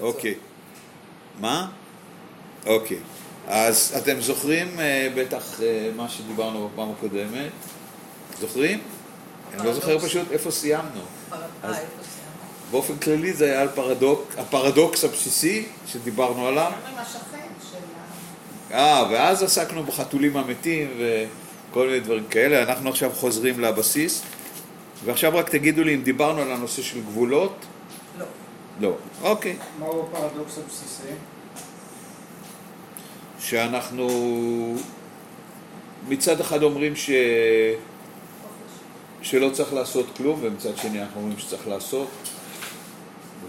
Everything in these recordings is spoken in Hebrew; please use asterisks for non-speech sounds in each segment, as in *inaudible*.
אוקיי. מה? אוקיי. אז אתם זוכרים אה, בטח אה, מה שדיברנו בפעם הקודמת? זוכרים? אני לא זוכר פשוט איפה סיימנו. אז באופן כללי זה היה על פרדוק, הפרדוקס הבסיסי שדיברנו עליו. אה, ואז עסקנו בחתולים המתים וכל מיני דברים כאלה. אנחנו עכשיו חוזרים לבסיס. ועכשיו רק תגידו לי אם דיברנו על הנושא של גבולות. לא. אוקיי. מהו הפרדוקס הבסיסי? שאנחנו מצד אחד אומרים ש... שלא צריך לעשות כלום, ומצד שני אנחנו אומרים שצריך לעשות.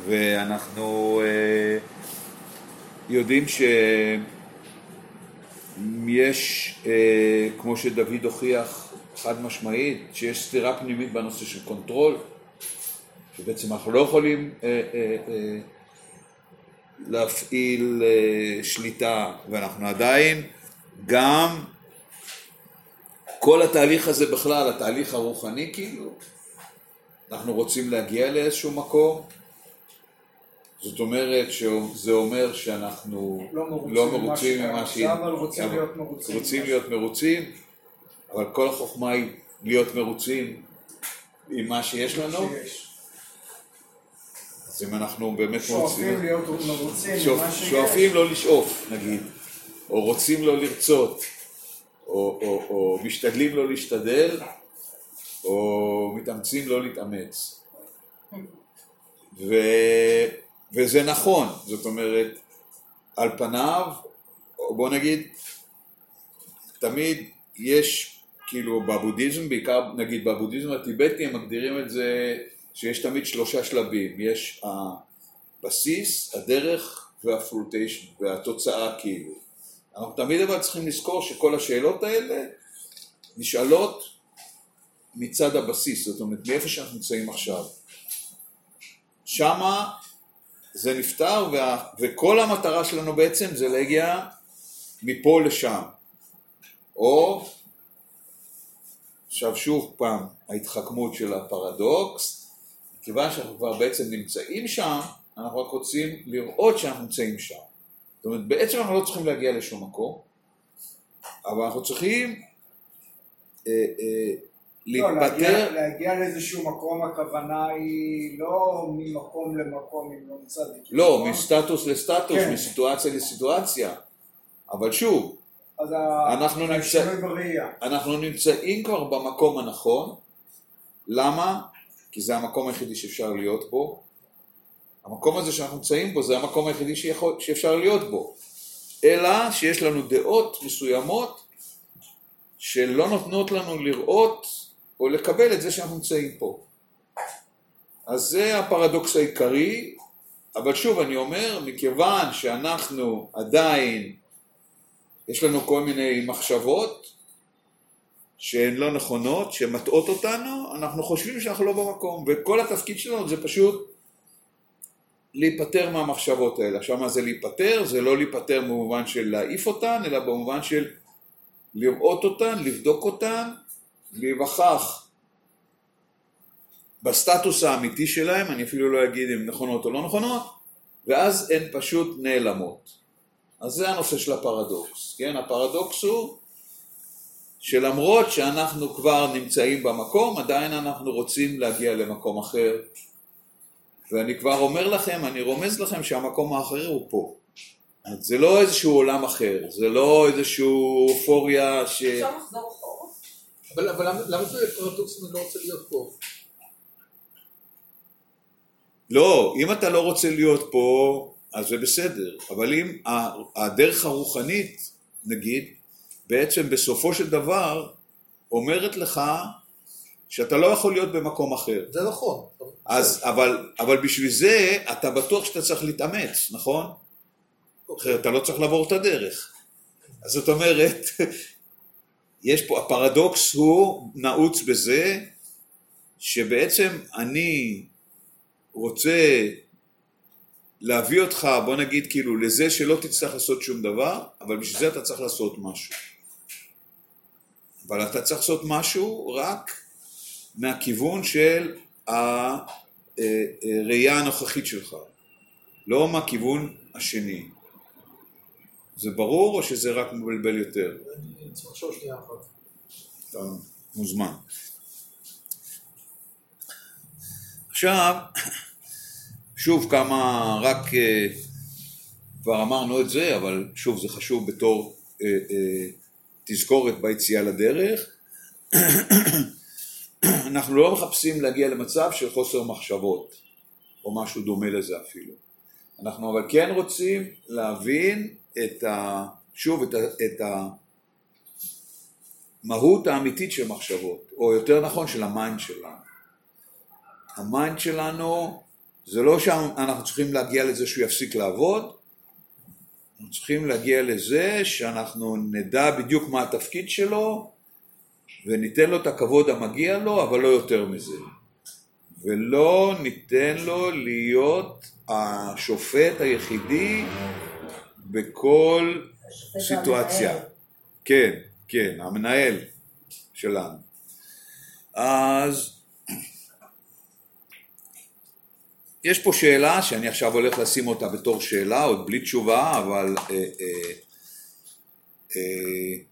ואנחנו אה, יודעים שיש, אה, כמו שדוד הוכיח חד משמעית, שיש סתירה פנימית בנושא של control, שבעצם אנחנו לא יכולים אה, אה, אה, להפעיל אה, שליטה, ואנחנו עדיין גם כל התהליך הזה בכלל, התהליך הרוחני כאילו, אנחנו רוצים להגיע לאיזשהו מקום, זאת אומרת שזה אומר שאנחנו לא מרוצים לא מרוצים ממה עכשיו, אבל רוצים אבל להיות מרוצים. רוצים להיות מרוצים, אבל כל החוכמה היא להיות מרוצים עם מה שיש לנו, שיש. אז אם אנחנו באמת שואפים להיות מרוצים שואפ- ממה שיש. שואפים לא לשאוף, נגיד, או רוצים לא לרצות, או, או, או משתדלים לא להשתדל, או מתאמצים לא להתאמץ. ו, וזה נכון, זאת אומרת, על פניו, בוא נגיד, תמיד יש, כאילו בבודהיזם, בעיקר נגיד בבודהיזם הטיבטי, הם מגדירים את זה שיש תמיד שלושה שלבים, יש הבסיס, הדרך והפרוטיישן, והתוצאה כאילו. אנחנו תמיד אבל צריכים לזכור שכל השאלות האלה נשאלות מצד הבסיס, זאת אומרת מאיפה שאנחנו נמצאים עכשיו. שמה זה נפתר וה, וכל המטרה שלנו בעצם זה להגיע מפה לשם. או, עכשיו שוב פעם, ההתחכמות של הפרדוקס, מכיוון שאנחנו כבר בעצם נמצאים שם, אנחנו רק רוצים לראות שאנחנו נמצאים שם. זאת אומרת, בעצם אנחנו לא צריכים להגיע לשום מקום, אבל אנחנו צריכים אה, אה, לא, להגיע- להתפטר, להגיע לאיזשהו מקום, הכוונה היא לא ממקום למקום, אם לא מצדיק. לא, נכון? מסטטוס לסטטוס, כן. מסיטואציה לסיטואציה, אבל שוב, אנחנו נמצא-. אנחנו נמצאים כבר במקום הנכון, למה? כי זה המקום היחידי שאפשר להיות בו. המקום הזה שאנחנו נמצאים בו זה המקום היחידי שיכול, שאפשר להיות בו. אלא שיש לנו דעות מסוימות שלא נותנות לנו לראות או לקבל את זה שאנחנו נמצאים פה. אז זה הפרדוקס העיקרי, אבל שוב אני אומר, מכיוון שאנחנו עדיין, יש לנו כל מיני מחשבות שהן לא נכונות, שמטעות אותנו, אנחנו חושבים שאנחנו לא במקום, וכל התפקיד שלנו זה פשוט להיפטר מהמחשבות האלה. עכשיו מה זה להיפטר? זה לא להיפטר במובן של להעיף אותן, אלא במובן של לראות אותן, לבדוק אותן, להיווכח בסטטוס האמיתי שלהם, אני אפילו לא אגיד אם נכונות או לא נכונות, ואז הן פשוט נעלמות. אז זה הנושא של הפרדוקס, כן? הפרדוקס הוא שלמרות שאנחנו כבר נמצאים במקום, עדיין אנחנו רוצים להגיע למקום אחר. ואני כבר אומר לכם, אני רומז לכם שהמקום האחר הוא פה. זה לא איזשהו עולם אחר, זה לא איזשהו אופוריה ש... אפשר לחזור אחורה? אבל אבל למה למה זה פרדוקס אם אני לא רוצה להיות פה? לא, אם אתה לא רוצה להיות פה, אז זה בסדר. אבל אם ה- הדרך הרוחנית, נגיד, בעצם בסופו של דבר אומרת לך שאתה לא יכול להיות במקום אחר. זה נכון. אז, אבל, אבל בשביל זה אתה בטוח שאתה צריך להתאמץ, נכון? אחרת אתה לא צריך לעבור את הדרך. אז זאת אומרת, *laughs* יש פה, הפרדוקס הוא נעוץ בזה שבעצם אני רוצה להביא אותך, בוא נגיד כאילו, לזה שלא תצטרך לעשות שום דבר, אבל בשביל זה אתה צריך לעשות משהו. אבל אתה צריך לעשות משהו רק מהכיוון של הראייה הנוכחית שלך. לא מהכיוון השני. זה ברור או שזה רק מבלבל יותר? אני צריך לחשוב שנייה אחת. אתה מוזמן. עכשיו, שוב כמה, רק אה, כבר אמרנו את זה, אבל שוב זה חשוב בתור אה, אה, תזכורת ביציאה לדרך. אנחנו לא מחפשים להגיע למצב של חוסר מחשבות, או משהו דומה לזה אפילו. אנחנו אבל כן רוצים להבין את ה... שוב, את, ה, את המהות האמיתית של מחשבות, או יותר נכון של ה mind שלנו. ה mind שלנו, זה לא שאנחנו צריכים להגיע לזה שהוא יפסיק לעבוד, אנחנו צריכים להגיע לזה שאנחנו נדע בדיוק מה התפקיד שלו, וניתן לו את הכבוד המגיע לו, אבל לא יותר מזה. ולא ניתן לו להיות השופט היחידי בכל סיטואציה. כן, כן, המנהל שלנו. אז יש פה שאלה שאני עכשיו הולך לשים אותה בתור שאלה, עוד בלי תשובה, אבל אה, אה, אה,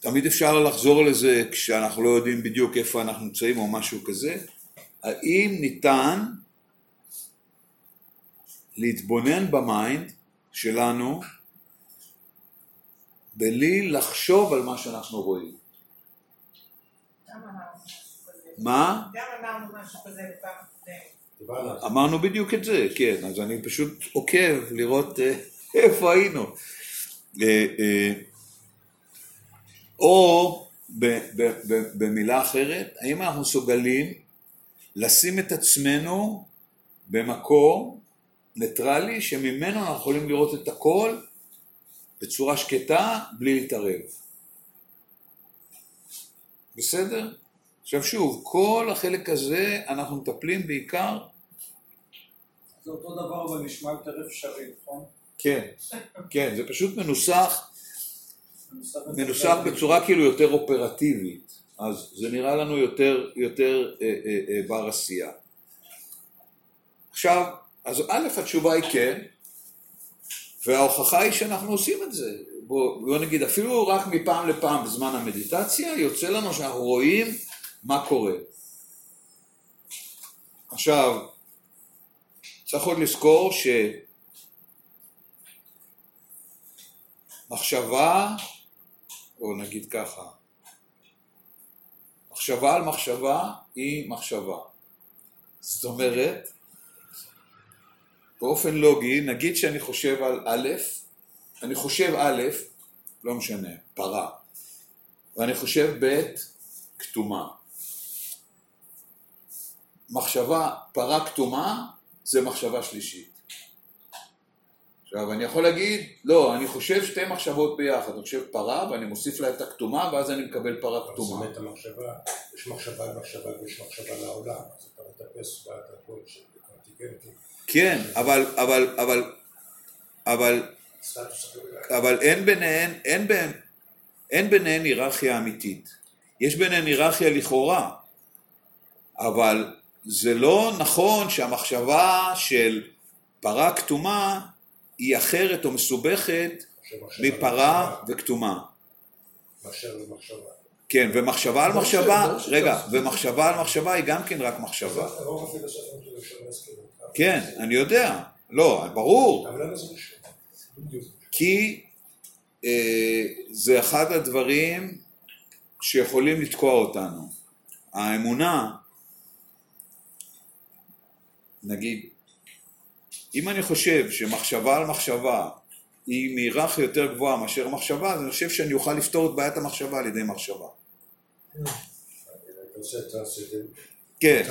תמיד אפשר לחזור לזה כשאנחנו לא יודעים בדיוק איפה אנחנו נמצאים או משהו כזה. האם ניתן להתבונן במיינד שלנו בלי לחשוב על מה שאנחנו רואים? גם אמרנו משהו כזה. מה? גם אמרנו משהו כזה בפעם הקודמת. אמרנו בדיוק את זה, כן, אז אני פשוט עוקב לראות אה, *laughs* איפה היינו. אה, אה, או במילה אחרת, האם אנחנו מסוגלים לשים את עצמנו במקום ניטרלי שממנו אנחנו יכולים לראות את הכל בצורה שקטה בלי להתערב. בסדר? עכשיו שוב, כל החלק הזה אנחנו מטפלים בעיקר, זה אותו דבר אבל נשמע יותר אפשרי, נכון? כן, כן, זה פשוט מנוסח, מנוסח. בצורה כאילו יותר אופרטיבית, אז זה נראה לנו יותר, יותר אה, אה, אה, בר עשייה. עכשיו, אז א', התשובה היא כן, וההוכחה היא שאנחנו עושים את זה. בוא, בוא נגיד, אפילו רק מפעם לפעם בזמן המדיטציה, יוצא לנו שאנחנו רואים מה קורה. עכשיו, צריך עוד לזכור שמחשבה, או נגיד ככה, מחשבה על מחשבה היא מחשבה. זאת אומרת, באופן לוגי, נגיד שאני חושב על א', אני חושב א', לא משנה, פרה, ואני חושב ב', כתומה. מחשבה פרה כתומה זה מחשבה שלישית. עכשיו אני יכול להגיד, לא, אני חושב שתי מחשבות ביחד, אני חושב פרה ואני מוסיף לה את הכתומה ואז אני מקבל פרה אבל כתומה. זאת המחשבה, יש מחשבה על מחשבה ויש מחשבה לעולם, אז אתה מטפס בהכל של קונטיגנטים, כן, אבל, אבל, אבל, אבל, אחר. אבל אין ביניהן, אין ביניהן, אין ביניהן היררכיה אמיתית. יש ביניהן היררכיה לכאורה, אבל זה לא נכון שהמחשבה של פרה כתומה היא אחרת או מסובכת מפרה למחשבה, וכתומה. כן, ומחשבה על מחשבה. רגע, ומחשבה על מחשבה היא גם כן רק מחשבה. איתך. כן, אני יודע, לא, ברור. כי אה, זה אחד הדברים שיכולים לתקוע אותנו. האמונה, נגיד, אם אני חושב שמחשבה על מחשבה היא מהיררכיה יותר גבוהה מאשר מחשבה, אז אני חושב שאני אוכל לפתור את בעיית המחשבה על ידי מחשבה. כן.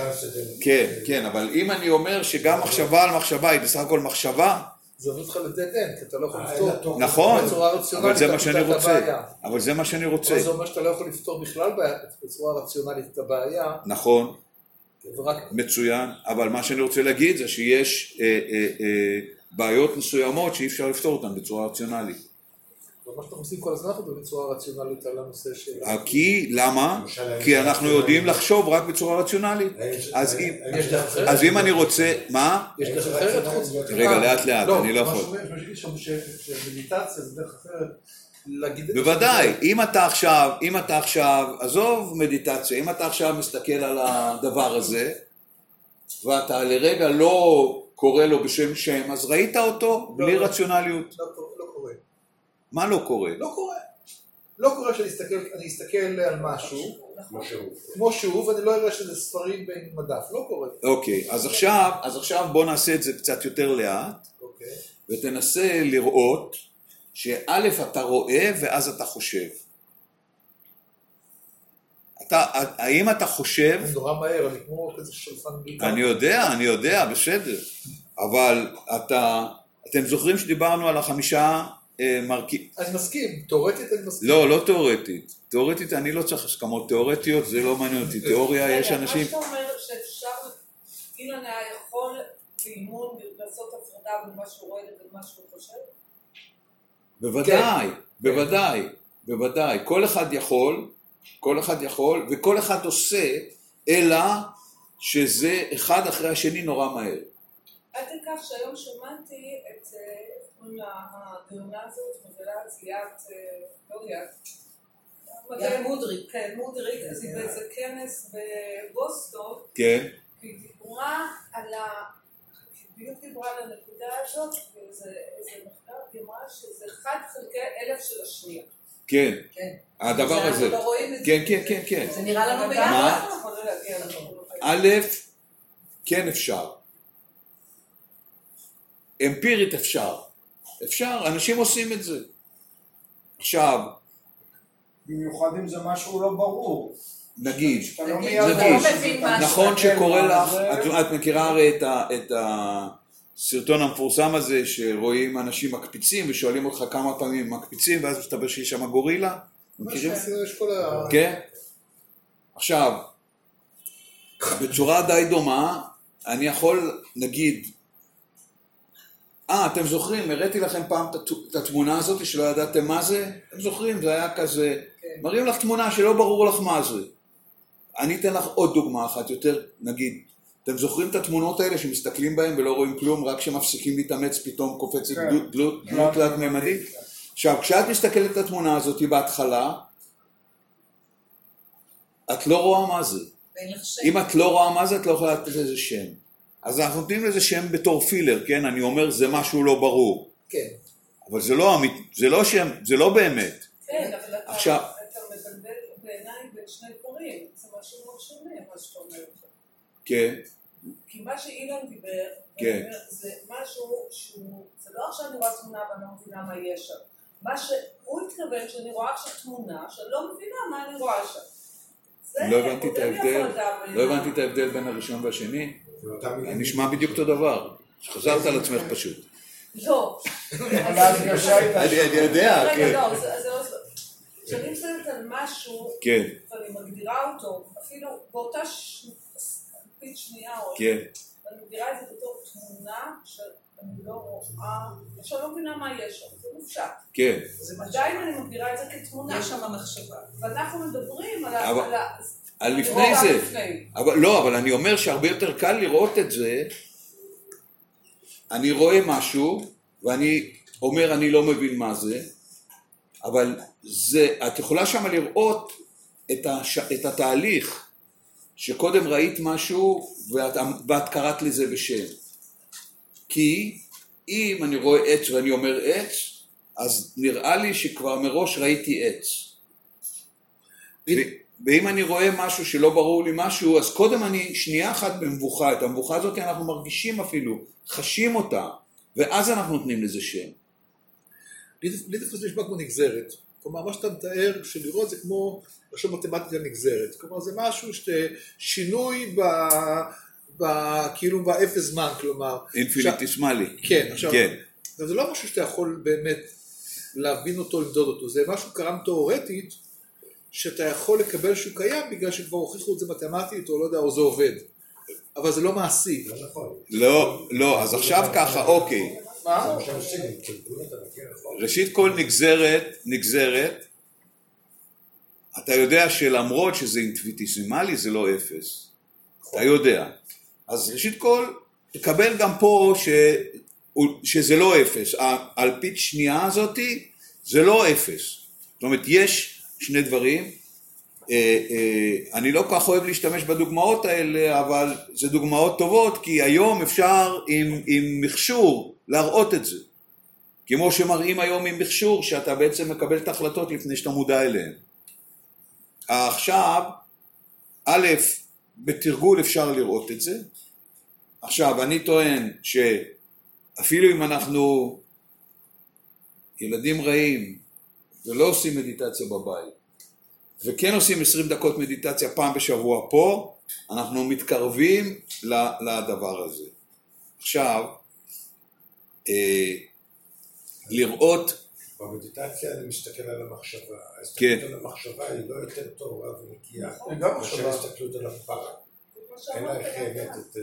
כן, כן, אבל אם אני אומר שגם מחשבה על מחשבה היא בסך הכל מחשבה, זה עובד אותך לדד אנד, כי אתה לא יכול אה, לפתור. נכון, אבל זה מה שאני רוצה. אבל זה מה שאני רוצה, זה אומר שאתה לא יכול לפתור בכלל בצורה רציונלית את הבעיה, נכון, מצוין, אבל מה שאני רוצה להגיד זה שיש אה, אה, אה, בעיות מסוימות שאי אפשר לפתור אותן בצורה רציונלית. ומה שאנחנו עושים כל הזמן בצורה רציונלית על הנושא של... כי, למה? כי אנחנו יודעים לחשוב רק בצורה רציונלית. אז אם- אני רוצה, מה? יש דרך אחרת? חוץ... רגע, לאט לאט, אני לא מה יכול. שאומר- מה שגיד שם ש- שמדיטציה זה דרך אחרת. להגיד... בוודאי, אם אתה עכשיו, אם אתה עכשיו, עזוב מדיטציה, אם אתה עכשיו מסתכל על הדבר הזה, ואתה לרגע לא קורא לו בשם שם, אז ראית אותו בלי לא. רציונליות. לא קורה- לא קורה. מה לא קורה? לא קורה. לא קורה שאני אסתכל, אני אסתכל על משהו, כמו שהוא. כמו שהוא, ואני לא אראה שזה ספרים בין מדף. לא קורה. אוקיי, אז עכשיו, אז עכשיו בוא נעשה את זה קצת יותר לאט, אוקיי. ותנסה לראות שא' אתה רואה ואז אתה חושב. אתה, האם אתה חושב אני נורא מהר, אני כמו כזה שלפן גיטר. אני יודע, אני יודע, בסדר. אבל אתה, אתם זוכרים שדיברנו על החמישה אה, מרכיב... אני מסכים, תאורטית אני מסכים. לא, לא תיאורטית. תיאורטית אני לא צריך הסכמות תיאורטיות, זה לא מעניין אותי. תיאוריה, יש אנשים... מה שאתה אומר שאפשר, אילן היה יכול באימון לעשות הפרדה בין מה שהוא רואה לבין מה שהוא חושב? בוודאי, בוודאי, בוודאי. כל אחד יכול, כל אחד יכול, וכל אחד עושה, אלא שזה אחד אחרי השני נורא מהר. עד כך שהיום שמעתי את, אה, איך קוראים לה, הגאונה הזאת, מגלת ליאת, לא ליאת. ליאת מודריק. כן, מודריק, אז היא באיזה כנס בבוסטון, כן? והיא דיברה על ה... בדיוק דיברה על הנקודה הזאת, ואיזה איזה מחקר, היא אמרה שזה אחד חלקי אלף של השנייה. כן. כן. הדבר הזה. לא. כן, כן, כן, כן. זה נראה לנו ביחד. א', כן אפשר. אמפירית אפשר. אפשר, אנשים עושים את זה. עכשיו, במיוחד אם זה משהו לא ברור. נגיד, לא נגיד, לא. נכון שקורה מה לך, את, את מכירה הרי את, הסרטון המפורסם הזה שרואים אנשים מקפיצים ושואלים אותך כמה פעמים מקפיצים ואז מסתבר שיש שם גורילה? מכירים? יש כל ה... כן? עכשיו, בצורה די דומה, אני יכול, נגיד, אה, אתם זוכרים, הראיתי לכם פעם את הת- את התמונה הזאת שלא ידעתם מה זה? אתם זוכרים, זה היה כזה, מראים לך תמונה שלא ברור לך מה זה. אני אתן לך עוד דוגמה אחת יותר, נגיד, אתם זוכרים את התמונות האלה שמסתכלים בהן ולא רואים כלום, רק כשמפסיקים להתאמץ פתאום קופצת כן. דמות- דמות דמות תלת-ממדית? עכשיו, כשאת מסתכלת על התמונה הזאת בהתחלה, את לא רואה מה זה. אם את לא רואה מה זה, את לא יכולה לתת לזה שם. אז אנחנו נותנים לזה שם בתור פילר, כן? אני אומר, זה משהו לא ברור. כן. אבל זה לא אמית, זה לא שם, זה לא באמת. כן, אבל אתה עכשיו- אתה מבלבל בעיניי בין שני דברים, משהו מאוד שונה מה שאתה אומר. כן, כי מה שאילן דיבר, כן. זה משהו שהוא, זה לא עכשיו אני רואה תמונה ואני לא מבינה מה יש שם. מה שהוא התכוון שאני רואה עכשיו תמונה שאני לא מבינה מה אני רואה שם. זה לא הבנתי את ההבדל, לא. הבנתי את ההבדל בין הראשון והשני. נשמע בדיוק אותו דבר. חזרת על עצמך פשוט. לא. אני יודע, כן. לא, זה- זה לא זה. כשאני מסתכלת על משהו, כן, ואני מגדירה אותו, אפילו באותה ש- אלפית שנייה, או כן, אני מגדירה את זה בתור תמונה שאני לא רואה, שאני לא מבינה מה יש שם, זה מופשט. כן. עדיין אני מגדירה את זה כתמונה. יש שם מחשבה. ואנחנו מדברים על ה... אבל- על ה- על אני לפני זה. לפני. אבל לא, אבל אני אומר שהרבה יותר קל לראות את זה. אני רואה משהו, ואני אומר אני לא מבין מה זה, אבל זה, את יכולה שם לראות את, הש, את התהליך, שקודם ראית משהו ואת, ואת קראת לזה בשם. כי אם אני רואה עץ ואני אומר עץ, אז נראה לי שכבר מראש ראיתי עץ. ואם אני רואה משהו שלא ברור לי משהו, אז קודם אני שנייה אחת במבוכה, את המבוכה הזאת אנחנו מרגישים אפילו, חשים אותה, ואז אנחנו נותנים לזה שם. לי דווקא זה נשמע כמו נגזרת. כלומר, מה שאתה מתאר, שלראות זה כמו לחשוב מתמטיקה נגזרת. כלומר, זה משהו שאתה... שינוי ב... ב... כאילו באפס זמן, כלומר. אינפיניטסימלי. כן, עכשיו, כן, עכשיו, זה לא משהו שאתה יכול באמת להבין אותו, למדוד אותו, זה משהו קרם תאורטית, שאתה יכול לקבל שהוא קיים בגלל שכבר הוכיחו את זה מתמטית, או לא יודע, או זה עובד. אבל זה לא מעשי. לא נכון. לא, לא, אז עכשיו ככה, אוקיי. מה? נכון? ראשית כל נגזרת, נגזרת, אתה יודע שלמרות שזה אינטוויטיסימלי זה לא אפס. אתה יודע. אז ראשית כל, תקבל גם פה ש... שזה לא אפס. האלפית שנייה הזאתי זה לא אפס. זאת אומרת, יש שני דברים. אה, אה, אני לא כל כך אוהב להשתמש בדוגמאות האלה, אבל זה דוגמאות טובות, כי היום אפשר עם, עם מכשור להראות את זה. כמו שמראים היום עם מכשור, שאתה בעצם מקבל את ההחלטות לפני שאתה מודע אליהן. עכשיו, א', בתרגול אפשר לראות את זה. עכשיו, אני טוען שאפילו אם אנחנו ילדים רעים ולא עושים מדיטציה בבית, וכן עושים 20 דקות מדיטציה פעם בשבוע פה, אנחנו מתקרבים לדבר הזה. עכשיו, לראות, במדיטציה אני מסתכל על המחשבה. כן. ההסתכלות על המחשבה היא לא יותר טובה ונקייה. היא גם מאשר מחשבה. ההסתכלות על הפרה. אין לה באמת את אה,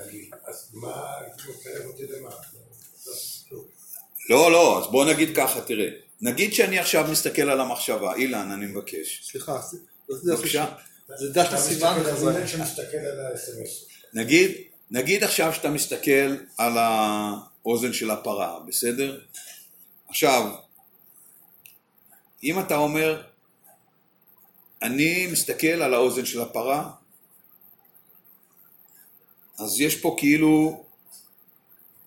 העליל. אז מה, הוא מקרב אותי למה? לא כלום. לא, לא, אז בוא נגיד ככה, תראה, נגיד שאני עכשיו מסתכל על המחשבה, אילן, אני מבקש, סליחה, זה- בבקשה, זה על ה-SMS. נגיד, נגיד עכשיו שאתה מסתכל על האוזן של הפרה, בסדר? עכשיו, אם אתה אומר, אני מסתכל על האוזן של הפרה, אז יש פה כאילו,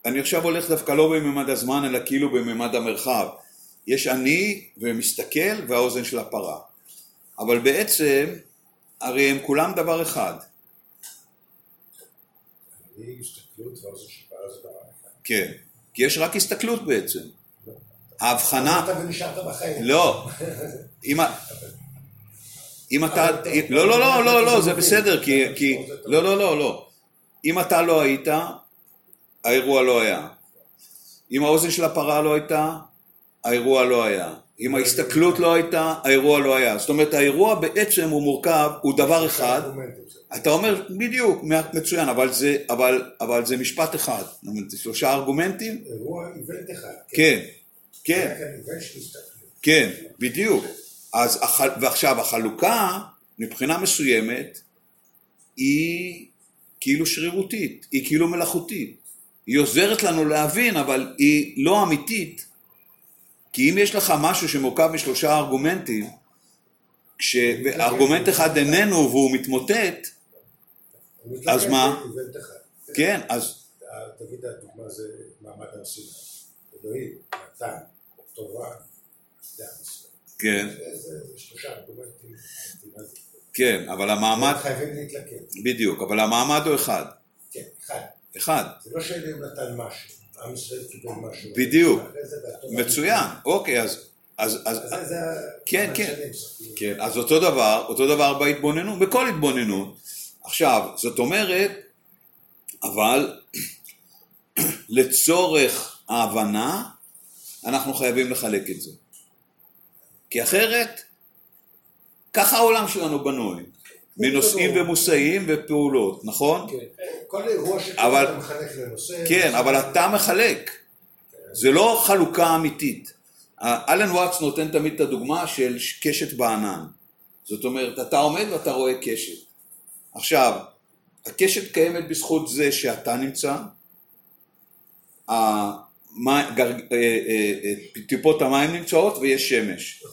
אני עכשיו הולך דווקא לא בממד הזמן, אלא כאילו בממד המרחב. יש אני ומסתכל והאוזן של הפרה. אבל בעצם, הרי הם כולם דבר אחד. אני הסתכלות והאוזן שפעה זה דבר אחד. כן, כי יש רק הסתכלות בעצם. ההבחנה, אתה ונשארת בחיים. לא, אם, אתה, לא, לא, לא, לא, לא, זה בסדר, כי, לא, לא, לא, לא. אם אתה לא היית, האירוע לא היה. אם האוזן של הפרה לא הייתה, האירוע לא היה. אם ההסתכלות לא הייתה, האירוע לא היה. זאת אומרת, האירוע בעצם הוא מורכב, הוא דבר אחד. אתה אומר, בדיוק, מצוין, אבל זה, אבל, אבל זה משפט אחד. זאת אומרת, שלושה ארגומנטים? אירוע איבנט אחד. כן, כן. כן, בדיוק. אז, ועכשיו, החלוקה, מבחינה מסוימת, היא כאילו שרירותית, היא כאילו מלאכותית. היא עוזרת לנו להבין, אבל היא לא אמיתית. כי אם יש לך משהו שמורכב משלושה ארגומנטים, כשארגומנט אחד איננו והוא מתמוטט, אז מה? כן, אז אה, תגיד, הדוגמה זה מעמד הר סיני. אלוהים, נתן, תורה. כן? כן, אבל המעמד, חייבים להתלכד. בדיוק, אבל המעמד הוא אחד. כן, אחד. אחד. זה לא שאלוהים נתן משהו, עם ישראל קיבל משהו. בדיוק. מצוין. אוקיי, אז, אז, אז, אז זה- כן, כן. כן, אז אותו דבר, אותו דבר בהתבוננות, בכל התבוננות. עכשיו, זאת אומרת, אבל *clears throat* לצורך ההבנה, אנחנו חייבים לחלק את זה. כי אחרת, ככה העולם שלנו בנוי. מנושאים ומושאים ופעולות, נכון? כן. כל אירוע שקורה אבל- אתה מחלק לנושא. כן, אבל אתה מחלק. זה לא חלוקה אמיתית. אלן וואטס נותן תמיד את הדוגמה של קשת בענן. זאת אומרת, אתה עומד ואתה רואה קשת. עכשיו, הקשת קיימת בזכות זה שאתה נמצא, אה, אה, אה, טיפות המים נמצאות ויש שמש.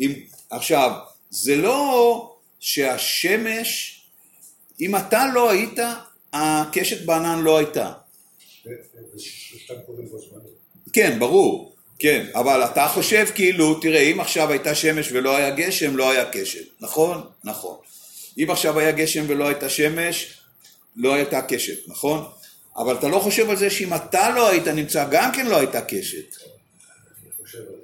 אם, עכשיו, זה לא שהשמש, אם אתה לא היית, הקשת בענן לא הייתה. כן, ברור, כן, אבל אתה חושב כאילו, תראה, אם עכשיו הייתה שמש ולא היה גשם, לא היה קשת, נכון? נכון. אם עכשיו היה גשם ולא הייתה שמש, לא הייתה קשת, נכון? אבל אתה לא חושב על זה שאם אתה לא היית נמצא, גם כן לא הייתה קשת. אני חושב על.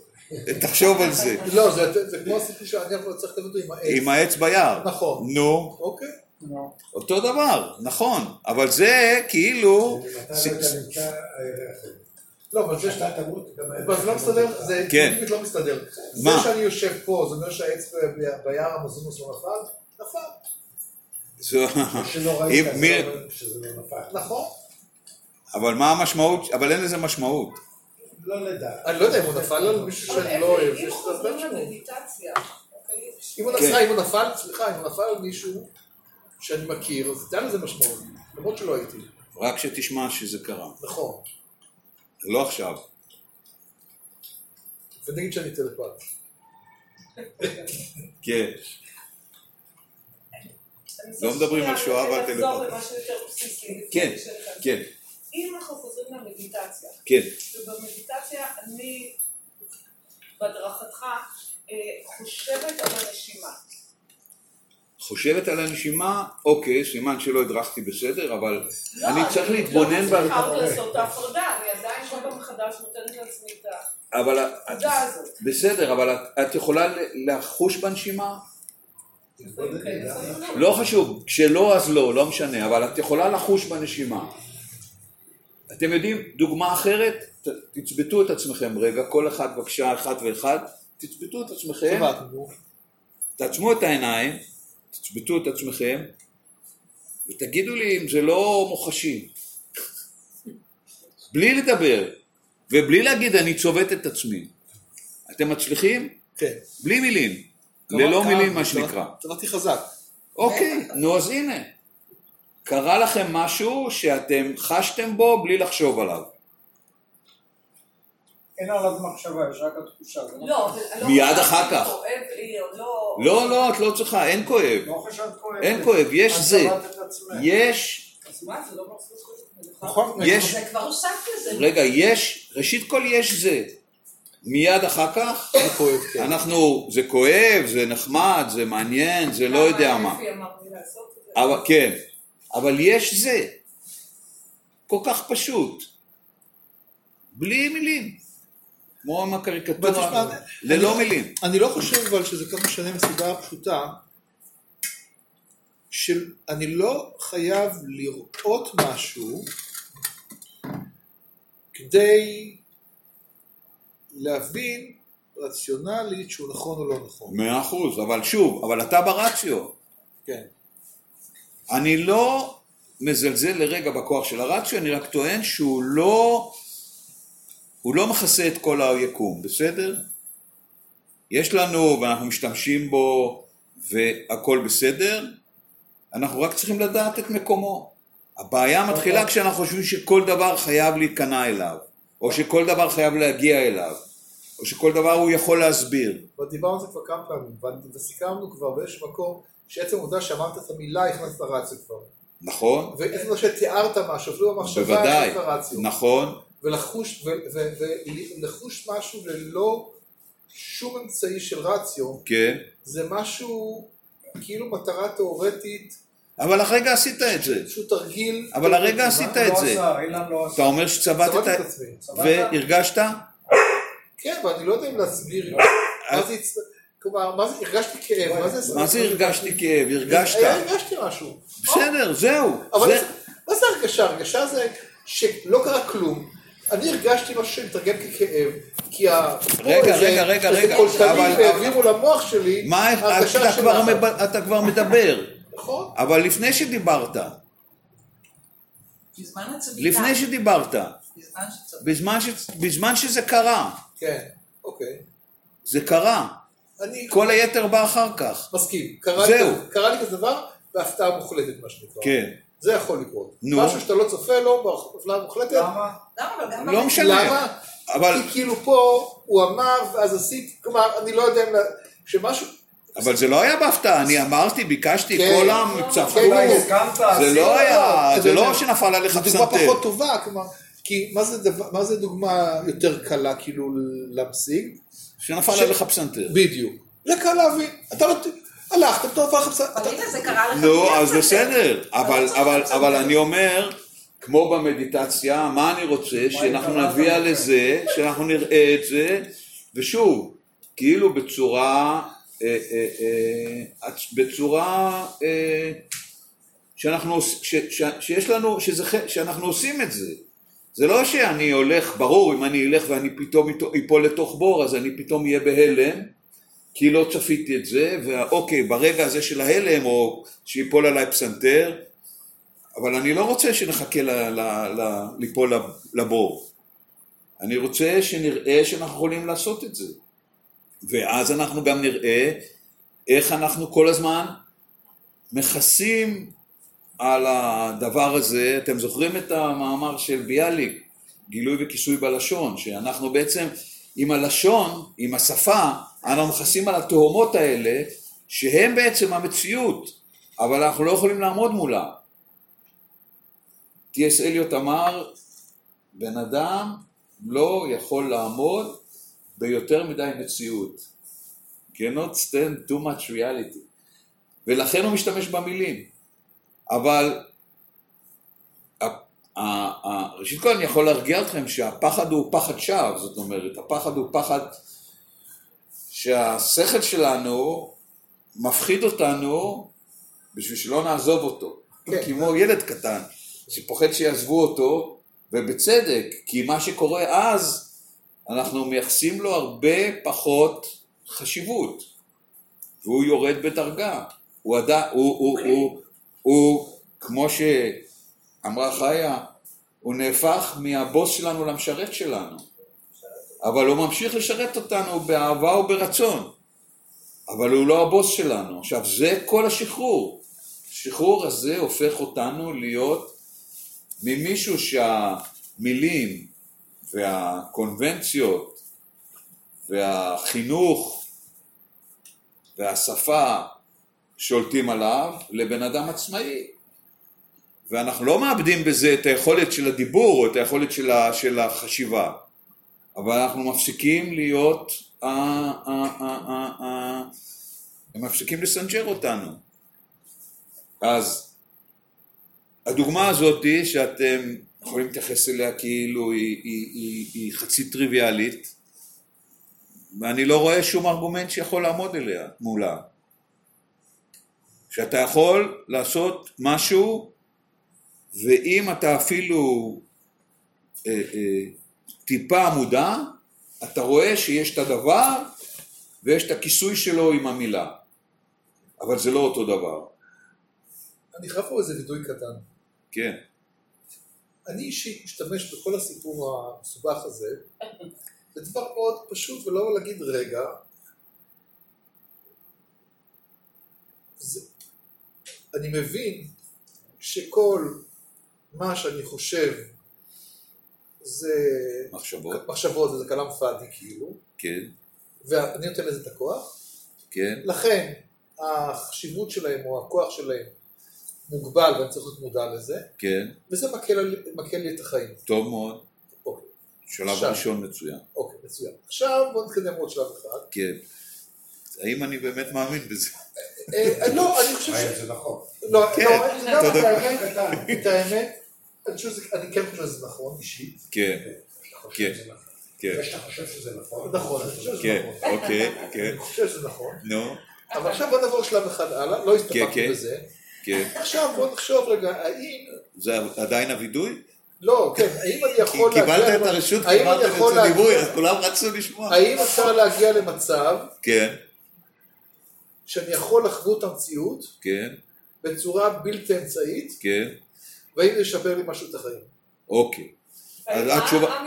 תחשוב על זה. לא, זה זה כמו הסיפור שאני יכול צריך לתת אותו עם העץ. עם העץ ביער. נכון. נו, אוקיי. אותו דבר, נכון. אבל זה כאילו... לא אין. לא, אבל זה כשאתה תמות, זה לא מסתדר. זה כן. טבעית לא מסתדר. זה? שאני יושב פה, זה אומר שהעץ ביער המזונוס לא נפל? נפל. זה- שלא ראית, לא שזה לא נפל. נכון. אבל מה המשמעות? אבל אין לזה משמעות. לא לדעת. אני לא יודע אם הוא נפל על מישהו שאני לא אוהב, אם חוזרים. למדיטציה, אוקיי, אם הוא כן. נסע, אם הוא נפל, סליחה, אם הוא נפל על מישהו שאני מכיר, אז הייתה לזה משמעות, למרות שלא הייתי. רק שתשמע שזה קרה. נכון. לא עכשיו. ונגיד שאני טלפת. כן. לא מדברים על שואה ועל בסיסי. כן, כן, אם אנחנו חוזרים למדיטציה, כן. ובמדיטציה אני, בהדרכתך, אה, חושבת על הנשימה. חושבת על הנשימה, אוקיי, סימן שלא הדרכתי בסדר, אבל לא, אני צריך להתבונן לא בה. מצליחה עוד לעשות את ההפרדה, אני עדיין כל פעם מחדש נותנת לעצמי את הנקודה הזאת. בסדר, אבל את, את יכולה לחוש בנשימה? כן, לא. לא חשוב, כשלא אז לא, לא משנה, אבל את יכולה לחוש בנשימה. אתם יודעים, דוגמה אחרת, תצבטו את עצמכם רגע, כל אחד בבקשה, אחד ואחד, תצבטו את עצמכם. תעצמו את העיניים, תצבטו את עצמכם, ותגידו לי אם זה לא מוחשי. בלי לדבר, ובלי להגיד אני צובט את עצמי. אתם מצליחים? כן. בלי מילים. ללא מילים מה שנקרא. צבעתי חזק. אוקיי, נו אז הנה. קרה לכם משהו שאתם חשתם בו בלי לחשוב עליו. אין עליו מחשבה, יש רק התחושה. זה נכון. לא, לא מיד אחר כך. כואב לי או לא. לא, לא, את לא צריכה, אין כואב. לא חשבת כואב. אין כואב, יש זה. יש, לא אותי. נכון? יש, זה כבר הוספת לזה. רגע, יש, ראשית כל יש זה. מיד אחר כך, כואב, כן. אנחנו, זה כואב, זה נחמד, זה מעניין, זה לא יודע מה. אבל, כן, אבל יש זה. כל כך פשוט. בלי מילים. כמו עם הקריקטורה, ללא אני- מילים. אני לא חושב אבל שזה כך משנה מסיבה פשוטה, שאני לא חייב לראות משהו כדי להבין רציונלית שהוא נכון או לא נכון. מאה אחוז, אבל שוב, אבל אתה ברציו. כן. אני לא מזלזל לרגע בכוח של הרציו, אני רק טוען שהוא לא, הוא לא מכסה את כל היקום, בסדר? יש לנו, ואנחנו משתמשים בו, והכל בסדר, אנחנו רק צריכים לדעת את מקומו. הבעיה מתחילה כשאנחנו חושבים שכל דבר חייב להיכנע אליו, או שכל דבר חייב להגיע אליו, או שכל דבר הוא יכול להסביר. אבל דיברנו על זה כבר כמה פעמים, וסיכמנו כבר באיזשהו מקום שעצם העובדה שאמרת את המילה הכנסת לרציו כבר. נכון? ועצם העובדה שתיארת משהו, אפילו במחשבה הכנסת לרציו. נכון, ולחוש, ו- ו- ו- ולחוש משהו ללא שום אמצעי של רציו, כן. זה משהו כאילו מטרה תיאורטית, אבל הרגע עשית את זה. שהוא תרגיל. אבל הרגע? עשית לא את זה. לא עשה. אתה אומר שצבעת את. והרגשת? כן, אבל אני לא יודע אם להסביר מה זה, הצ- כלומר, מה זה, הרגשתי כאב, מה זה... מה זה הרגשתי כאב? הרגשת. הרגשתי משהו. בסדר, זהו. אבל מה זה הרגשה? הרגשה זה שלא קרה כלום. אני הרגשתי משהו שמתרגם ככאב, כי ה... רגע, רגע, רגע, רגע, אבל- העבירו למוח שלי, מה, אתה כבר מדבר. נכון? אבל לפני שדיברת. לפני שדיברת, בזמן שזה קרה, כן, אוקיי. זה קרה. אני כל היתר בא אחר כך. מסכים. קרה זהו. לי- קרה לי כזה דבר בהפתעה מוחלטת, מה שנקרא. כן. זה יכול לקרות. נו. משהו שאתה לא צופה לו בהפתעה מוחלטת. למה? למה? לא משנה. למה? אבל כי כאילו פה הוא אמר ואז עשיתי, כלומר, אני לא יודע אם... כשמשהו... אבל זה לא היה בהפתעה, אני אמרתי, ביקשתי, כן. כולם כן, צחקו. אתה הסכמת, זה עשית. לא היה, זה לא שנפל עליך זו דוגמה פסנתר. פחות טובה, כלומר, כי מה זה, דבר, מה זה דוגמה יותר קלה כאילו להמשיג? שנפל עליך פסנתר. בדיוק. זה קל להבין. אתה לא... הלכת, אתה נפל לך פסנתר. הנה זה קרה לך. נו, בלי אז. בסדר, אבל, לא אבל, אני אומר, כמו במדיטציה, מה אני רוצה? שאנחנו קרה נביא? לזה, שאנחנו נראה את זה, ושוב, כאילו בצורה, אה, אה, אה, בצורה שאנחנו, ש, ש, שיש לנו, שזה, שאנחנו עושים את זה. זה לא שאני הולך, ברור, אם אני אלך ואני פתאום איפול לתוך בור, אז אני פתאום אהיה בהלם, כי לא צפיתי את זה, ואוקיי, ברגע הזה של ההלם, או שיפול עליי פסנתר, אבל אני לא רוצה שנחכה ל, ל, ליפול לבור. אני רוצה שנראה שאנחנו יכולים לעשות את זה. ואז אנחנו גם נראה איך אנחנו כל הזמן מכסים על הדבר הזה. אתם זוכרים את המאמר של ביאליק, גילוי וכיסוי בלשון, שאנחנו בעצם עם הלשון, עם השפה, אנחנו מכסים על התהומות האלה, שהם בעצם המציאות, אבל אנחנו לא יכולים לעמוד מולה. טי.אס. אליוט אמר, בן אדם לא יכול לעמוד ביותר מדי מציאות. cannot stand too much reality. ולכן הוא משתמש במילים. אבל ראשית כל אני יכול להרגיע אתכם שהפחד הוא פחד שווא, זאת אומרת, הפחד הוא פחד שהשכל שלנו מפחיד אותנו בשביל שלא נעזוב אותו, כן. כמו ילד קטן שפוחד שיעזבו אותו, ובצדק, כי מה שקורה אז, אנחנו מייחסים לו הרבה פחות חשיבות, והוא יורד בדרגה, הוא, עד... הוא, הוא, הוא, הוא, כמו שאמרה חיה, הוא נהפך מהבוס שלנו למשרת שלנו, אבל הוא ממשיך לשרת אותנו באהבה וברצון, אבל הוא לא הבוס שלנו. עכשיו זה כל השחרור, השחרור הזה הופך אותנו להיות ממישהו שהמילים והקונבנציות והחינוך והשפה שולטים עליו לבן אדם עצמאי. ואנחנו לא מאבדים בזה את היכולת של הדיבור או את היכולת של, ה, של החשיבה, אבל אנחנו מפסיקים להיות, אה, אה, אה, הם מפסיקים לסנג'ר אותנו. אז הדוגמה הזאת שאתם יכולים להתייחס אליה כאילו היא, היא, היא, היא חצי טריוויאלית, ואני לא רואה שום ארגומנט שיכול לעמוד אליה, מולה. שאתה יכול לעשות משהו ואם אתה אפילו אה, אה, טיפה מודע, אתה רואה שיש את הדבר ויש את הכיסוי שלו עם המילה, אבל זה לא אותו דבר. אני חייב פה איזה וידוי קטן. כן. אני אישית משתמש בכל הסיפור המסובך הזה בדבר מאוד פשוט ולא להגיד רגע. זה, אני מבין שכל מה שאני חושב זה... מחשבות. מחשבות, זה כלם פאדי כאילו. כן. ואני נותן לזה את הכוח. כן. לכן החשיבות שלהם או הכוח שלהם מוגבל ואני צריך להיות מודע לזה. כן. וזה מקל, מקל לי את החיים. טוב מאוד. אוקיי. שלב עכשיו, ראשון מצוין. אוקיי, מצוין. עכשיו בוא נתקדם עוד שלב אחד. כן. האם אני באמת מאמין בזה? אה, לא, אני חושב ש... זה נכון. לא, כן, לא, זה גם אתה את האמת, אני כן חושב שזה נכון אישית. כן. כן. כן. זה שאתה חושב שזה נכון. נכון, אני חושב שזה כן, נכון. אוקיי, כן. אני חושב שזה נכון. נו. אבל עכשיו בוא נעבור שלב אחד הלאה, לא הסתפקנו כן. בזה. כן. עכשיו בוא נחשוב רגע, האם... זה עדיין הווידוי? לא, כן, האם אני יכול להגיע... קיבלת את הרשות, קיבלת את הדיווי, אז כולם רצו לשמוע. האם אפשר להגיע למצב... כן. שאני יכול לחוות את המציאות כן. בצורה בלתי אמצעית, כן. והאם זה ישפר לי משהו את החיים. אוקיי. אז התשובה...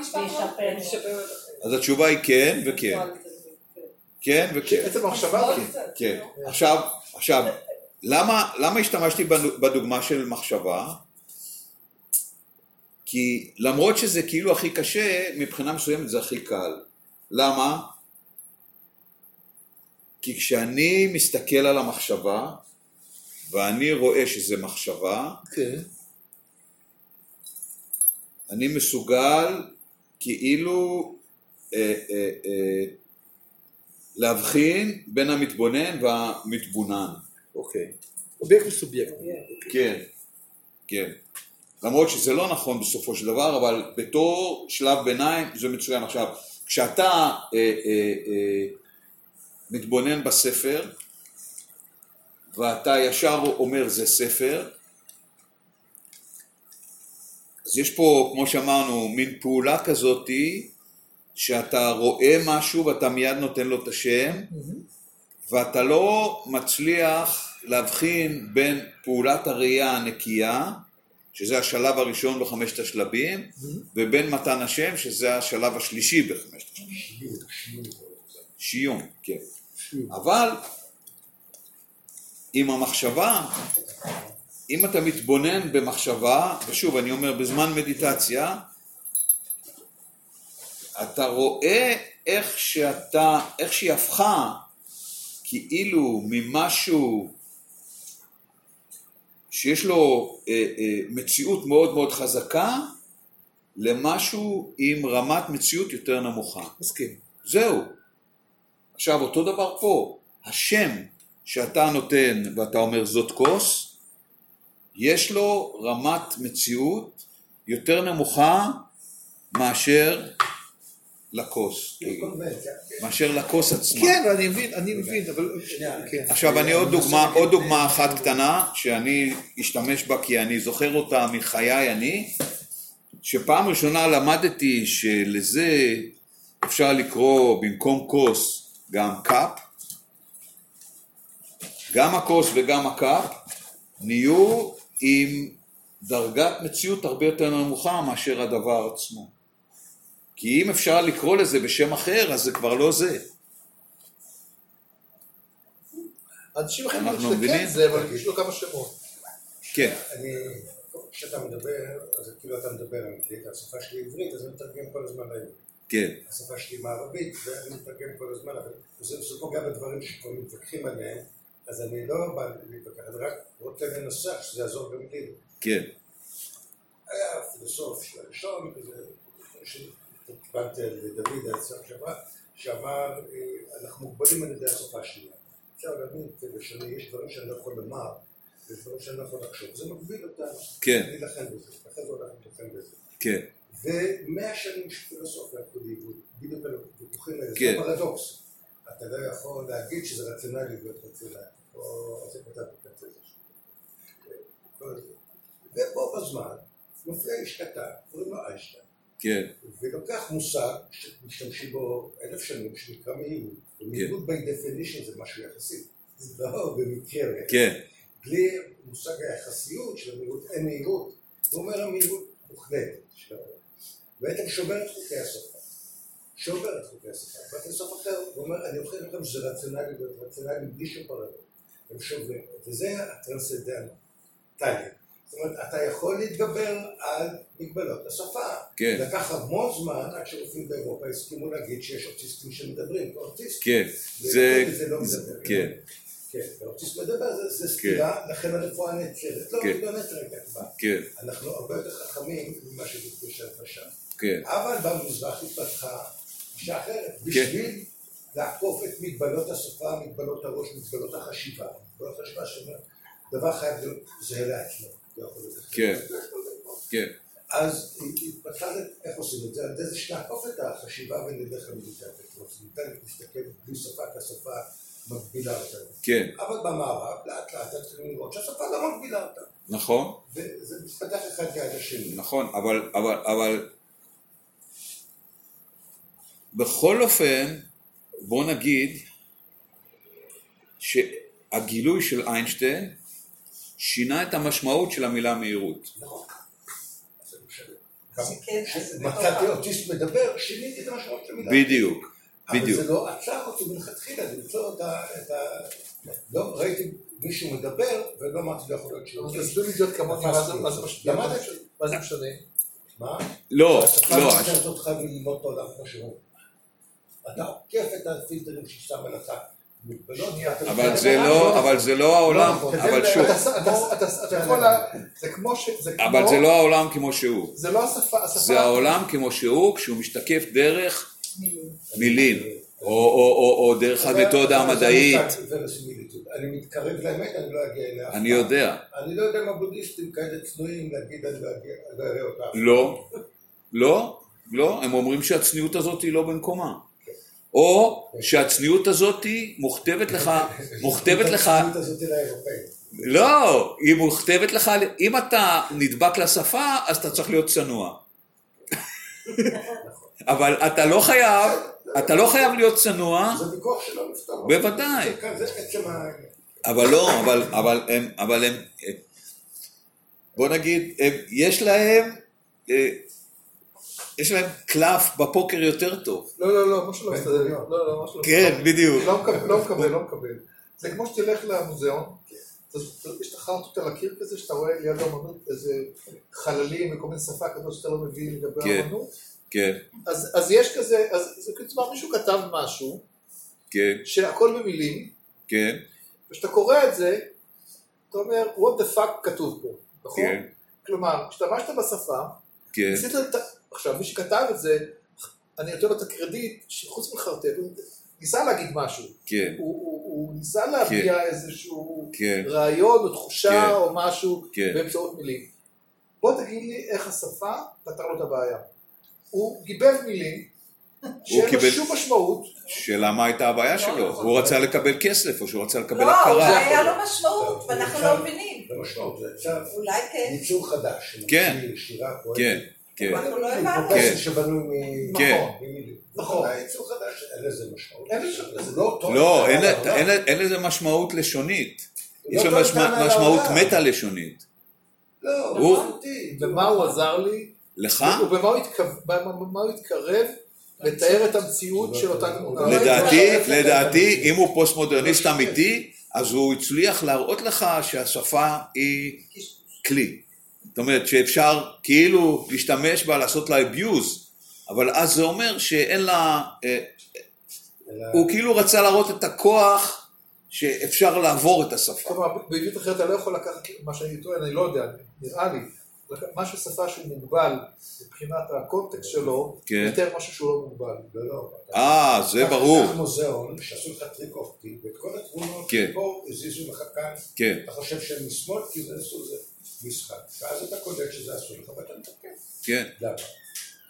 אז התשובה היא כן וכן. כן וכן. עצם המחשבה? כן. עכשיו, עכשיו, למה, למה השתמשתי בדוגמה של מחשבה? כי למרות שזה כאילו הכי קשה, מבחינה מסוימת זה הכי קל. למה? כי כשאני מסתכל על המחשבה, ואני רואה שזה מחשבה, כן. אני מסוגל כאילו אה, אה, אה, להבחין בין המתבונן והמתבונן. אוקיי. אובייקט וסובייקט. כן, כן. למרות שזה לא נכון בסופו של דבר, אבל בתור שלב ביניים זה מצוין. עכשיו, כשאתה אה, אה, אה, מתבונן בספר, ואתה ישר אומר זה ספר, אז יש פה, כמו שאמרנו, מין פעולה כזאתי, שאתה רואה משהו ואתה מיד נותן לו את השם, ואתה לא מצליח להבחין בין פעולת הראייה הנקייה שזה השלב הראשון בחמשת השלבים, ובין מתן השם, שזה השלב השלישי בחמשת השלבים. שיום, כן. אבל עם המחשבה, אם אתה מתבונן במחשבה, ושוב, אני אומר, בזמן מדיטציה, אתה רואה איך שאתה, איך שהיא הפכה כאילו ממשהו שיש לו אה, אה, מציאות מאוד מאוד חזקה למשהו עם רמת מציאות יותר נמוכה. מסכים. זהו. עכשיו, אותו דבר פה, השם שאתה נותן ואתה אומר זאת כוס, יש לו רמת מציאות יותר נמוכה מאשר לכוס. מאשר לכוס עצמה. כן, אני מבין, אני מבין, אבל... עכשיו אני עוד דוגמה, עוד דוגמה אחת קטנה שאני אשתמש בה כי אני זוכר אותה מחיי אני, שפעם ראשונה למדתי שלזה אפשר לקרוא במקום כוס גם קאפ, גם הכוס וגם הקאפ נהיו עם דרגת מציאות הרבה יותר נמוכה מאשר הדבר עצמו. כי אם אפשר לקרוא לזה בשם אחר, אז זה כבר לא זה. אנשים אחרים אנחנו מבינים? זה, אבל יש לו כמה שמות. כן, אני, כשאתה מדבר, אז כאילו אתה מדבר אנגלית, השפה שלי עברית, אז אני מתרגם כל הזמן לעברית. כן, השפה שלי מערבית, ואני מתרגם כל הזמן, אבל זה פוגע בדברים שכבר מתווכחים עליהם, אז אני לא בא להתווכח, אני רק רוצה לנסח שזה יעזור גם לי. כן, היה פילוסוף של הראשון, שקיבלתי על דוד העצה שעברה, שאמר, אה, אנחנו מוגבלים על ידי השפה השנייה. אפשר להבין את זה בשונה, יש דברים שאני לא יכול לומר, ויש דברים שאני לא יכול לחשוב, זה מגביל אותנו. כן. להילחם בזה, לכן זה הולך להילחם בזה. כן, ומאה שנים של פילוסופיה הלכו לאיבוד, בדיוק על הוויכוחים האלה, כן. זה פרדוקס. אתה לא יכול להגיד שזה רציונלי להיות רציונלי, או זה. כתב בקצה ופה בזמן מופיע איש קטן, קוראים לו איינשטיין, כן, ולוקח מושג שמשתמשים בו אלף שנים, שנקרא מהירות, ומהירות by definition זה משהו יחסי, זה לא במקרה, כן, בלי מושג היחסיות של המהירות, אין מהירות, הוא אומר המהירות מוחלטת. בעצם שובר את חוקי השפה. שובר את חוקי השפה. בתי סוף אחר, הוא אומר, אני אוכיח לכם שזה רציונלי להיות רציונלי בלי שום. הם שוברים. וזה הטרנסדנט, טליה. זאת אומרת, אתה יכול להתגבר על מגבלות השפה. כן. לקח המון זמן עד שרופאים באירופה הסכימו להגיד שיש אוטיסטים שמדברים, אוטיסט. כן, זה, זה, זה לא מדבר. כן, כן, האוטיסט מדבר, זה, זה סתירה, לכן הרפואה נעצרת. לא, כן. היא לא נעצרת כבר. כן, אנחנו הרבה יותר חכמים ממה שבתקושה שם. כן, אבל במזרח התפתחה גישה אחרת, בשביל לעקוף את מגבלות השפה, מגבלות הראש, מגבלות החשיבה. מגבלות החשיבה שאומרת, דבר חייב להיות זהה לעצמו. לא להיות אחר. כן. כן, אז התפתחה, איך עושים את זה? על ידי זה שנעקוף את החשיבה ונלך למדיטציה. כלומר, ניתן להסתכל בלי שפה, כי השפה מגבילה אותנו. כן, אבל במערב, לאט לאט מתחילים לראות שהשפה לא מגבילה אותנו. נכון, וזה מתפתח אחד ליד השני. נכון, אבל, אבל, אבל בכל אופן, בוא נגיד שהגילוי של איינשטיין שינה את המשמעות של המילה מהירות. נכון. זה כן, אז זה מצאתי מטורף. אוטיסט מדבר, שיניתי את המשמעות של המילה. בדיוק, אבל בדיוק. זה לא עצר אותי מלכתחילה, למצוא את ה... לא ראיתי מישהו מדבר, ולא אמרתי לא יכול להיות שהוא אז. תסביר לי להיות כמוך, מה זה- זה משנה? מה זה משנה? מה? לא, לא, עוצרת אותך מללמוד את העולם כמו שהוא. אתה עוקף את הפילטרים שהיא שמה לך. אבל זה לא, אבל זה לא העולם, נכון. אבל שוב, אתה- אתה- אתה- אתה יכול לה... זה כמו ש... זה אבל זה לא העולם כמו שהוא. זה לא השפה. זה העולם כמו שהוא, כשהוא משתקף דרך מילים. או- דרך המתודה המדעית. אני מתקרב לאמת, אני לא אגיע אליה. אני. יודע. אני לא יודע אם הבודהיסטים כאלה צנועים להגיד אני לא אגיע, אני לא אראה אותה. לא, לא, לא, הם אומרים שהצניעות הזאת היא לא במקומה. או שהצניעות הזאת מוכתבת לך, מוכתבת לך, הצניעות הזאת לאירופאים. לא, היא מוכתבת לך, אם אתה נדבק לשפה, אז אתה צריך להיות צנוע. אבל אתה לא חייב, אתה לא חייב להיות צנוע, זה ויכוח שלא נפתור. בוודאי. אבל לא, אבל, אבל הם, אבל הם, בוא נגיד, הם, יש להם, אה, יש להם קלף בפוקר יותר טוב. לא, לא, לא, משהו לא מסתדר. לא, לא, משהו לא כן. בדיוק. לא מקבל, לא מקבל, לא מקבל. זה כמו שתלך למוזיאון, יש לך חרטוט על הקיר כזה, שאתה רואה ליד האמנות איזה חללים וכל מיני שפה כזאת שאתה לא מבין לגבי כן. האמנות. כן, אז יש כזה, אז זה כלומר מישהו כתב משהו, כן, שהכל במילים, כן, וכשאתה קורא את זה, אתה אומר, what the fuck כתוב פה, נכון? כן, כלומר, השתמשת בשפה, כן, ניסית. עכשיו, מי שכתב את זה, אני נותן לו את הקרדיט, שחוץ מחרטט, הוא ניסה להגיד משהו. כן, הוא, הוא, הוא ניסה להביע איזשהו כן, רעיון או תחושה כן. או משהו כן. באמצעות מילים. בוא תגיד לי איך השפה פתר לו את הבעיה. הוא גיבב מילים שאין לו קיבל- שום משמעות, שאלה מה הייתה הבעיה שלו? הוא רצה לקבל כסף או שהוא רצה לקבל לא, הכרה? אולי היה לו משמעות, ואנחנו לא מבינים. זה משמעות, זה אולי כן. ייצור חדש. של כן. כן, כן, אנחנו לא הבנו. כן. פרופסיה שבנוי מ... כן. נכון. נכון. חדש, אין לזה משמעות. זה לא טוב. לא, אין לא- לזה משמעות לשונית. יש לא לו על משמעות העולם. מטה-לשונית. לא, הוא-. ומה הוא עזר לי, לך? ובמה הוא התקרב- במה הוא התקרב לתאר את המציאות של אותה תמונה. לדעתי, לדעתי, אם הוא פוסט-מודרניסט אמיתי, אז הוא הצליח להראות לך שהשפה היא כלי. אומרת שאפשר כאילו להשתמש בה, לעשות לה abuse, אבל אז זה אומר שאין לה... אה, אלא- הוא כאילו רצה להראות את הכוח שאפשר לעבור את השפה. כלומר, בעברית אחרת אתה לא יכול לקחת מה שאני טוען, אני לא יודע, נראה לי, משהו שפה שהוא מוגבל מבחינת הקונטקסט שלו, כן. יותר משהו שהוא לא מוגבל. לא. אתה- אה, זה אתה ברור. תיקח מוזיאון שעשו לך טריק אופטי, ואת כל התמונות כן. פה הזיזו לך כאן, כן, אתה חושב שהם משמאל כי זה עשו זה משחק, ואז אתה קולט שזה עשו לך ואתה מתקן. כן, למה?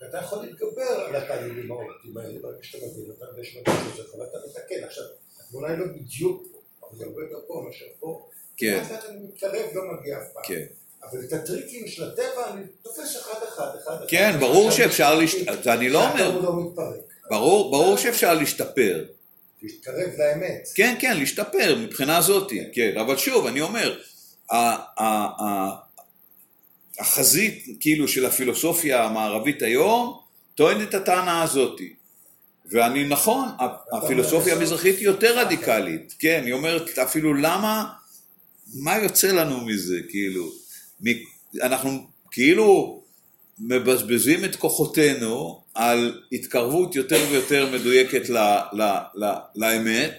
אתה יכול להתגבר על התהליכים האופטיים האלה ברגע שאתה מבין אותם ויש לך משהו שלך ואתה מתקן. עכשיו, התמונה היא לא בדיוק פה, אבל היא הרבה יותר פה מאשר פה. כן. לאט אני מתקרב, לא מגיע אף פעם. כן. אבל את הטריקים של הטבע אני תופס אחד אחד, אחד אחד. כן, ברור שאפשר אני- להשת- זה אני לא אומר. לא. ברור, ברור שאפשר להשתפר. להתקרב לאמת. כן, כן, להשתפר מבחינה זאתי, כן, אבל שוב, אני אומר, החזית כאילו של הפילוסופיה המערבית היום טוענת את הטענה הזאתי. ואני נכון, הפילוסופיה המזרחית היא יותר רדיקלית, כן, היא אומרת אפילו למה, מה יוצא לנו מזה, כאילו, אנחנו כאילו מבזבזים את כוחותינו על התקרבות יותר ויותר מדויקת ל, ל, ל, לאמת,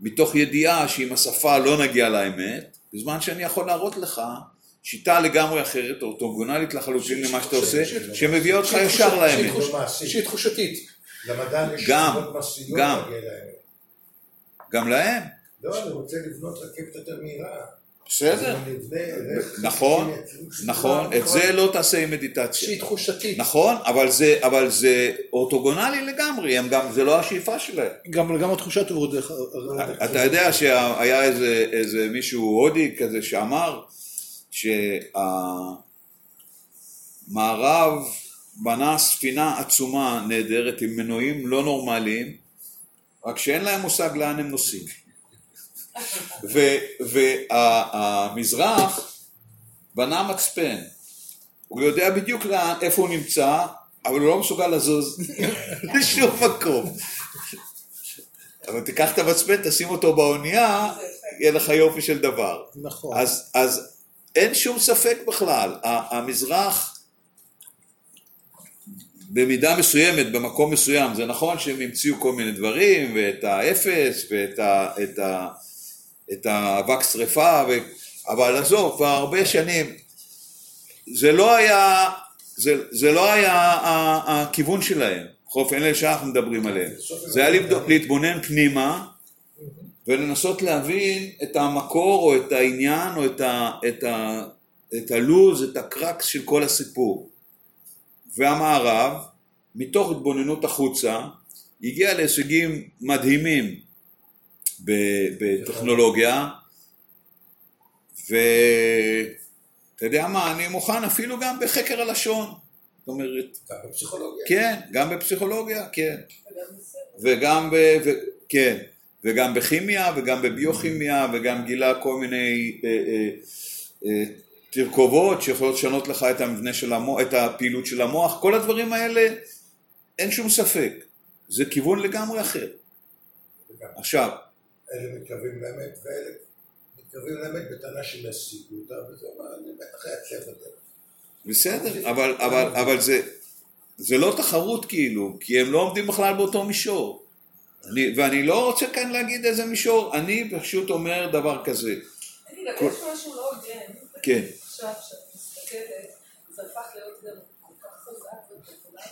מתוך ידיעה שעם השפה לא נגיע לאמת, בזמן שאני יכול להראות לך שיטה לגמרי אחרת, אורתוגונלית לחלוטין למה שאתה עושה, שמביאה אותך ישר לאמת. לא. שהיא תחושתית. למדען יש גם, מעשיות. להגיע לאמת. גם להם, לא, אני רוצה לבנות רכבת יותר מהירה. בסדר, נכון. נכון, את זה לא תעשה עם מדיטציה. שהיא תחושתית. נכון, אבל זה, אבל זה אורתוגונלי לגמרי, הם גם, זה לא השאיפה שלהם. גם גם התחושה טובות דרך אתה יודע שהיה איזה, איזה מישהו הודי כזה שאמר שהמערב בנה ספינה עצומה נהדרת עם מנועים לא נורמליים, רק שאין להם מושג לאן הם נוסעים. והמזרח בנה מצפן, הוא יודע בדיוק לאן, איפה הוא נמצא, אבל הוא לא מסוגל לזוז *laughs* לשום מקום. אבל תיקח את המצפן, תשים אותו באונייה, יהיה לך יופי של דבר. נכון. אז, אז אין שום ספק בכלל, המזרח במידה מסוימת, במקום מסוים, זה נכון שהם המציאו כל מיני דברים, ואת האפס, ואת ה, את האבק שרפה, ו... אבל עזוב, כבר הרבה שנים, זה לא היה, זה, זה לא היה הכיוון שלהם, אופן אלה שאנחנו מדברים עליהם, זה היה להתבונן פנימה, ולנסות להבין את המקור או את העניין או את, ה, את, ה, את הלוז, את הקרקס של כל הסיפור. והמערב, מתוך התבוננות החוצה, הגיע להישגים מדהימים בטכנולוגיה, ואתה יודע מה, אני מוכן אפילו גם בחקר הלשון. זאת אומרת, גם בפסיכולוגיה. כן, גם בפסיכולוגיה, כן. וגם ב... ו... כן, וגם בכימיה וגם בביוכימיה וגם גילה כל מיני אה, אה, אה, תרכובות שיכולות לשנות לך את המבנה של המוח, את הפעילות של המוח, כל הדברים האלה, אין שום ספק. זה כיוון לגמרי אחר. עכשיו, אלה מתקרבים לאמת, ואלה מתקרבים לאמת בטענה שהם ישיגו אותה, וזה מה, אני בטח אעצב בדרך. בסדר, אבל, אבל, אבל זה, זה לא תחרות כאילו, כי הם לא עומדים בכלל באותו מישור. אני, ואני לא רוצה כאן להגיד איזה מישור, אני פשוט אומר דבר כזה. תגיד, אבל כל- יש משהו לא הוגן. כן. עכשיו, כשאת מסתכלת, זה הפך להיות גם כל כך חזק ופופולרי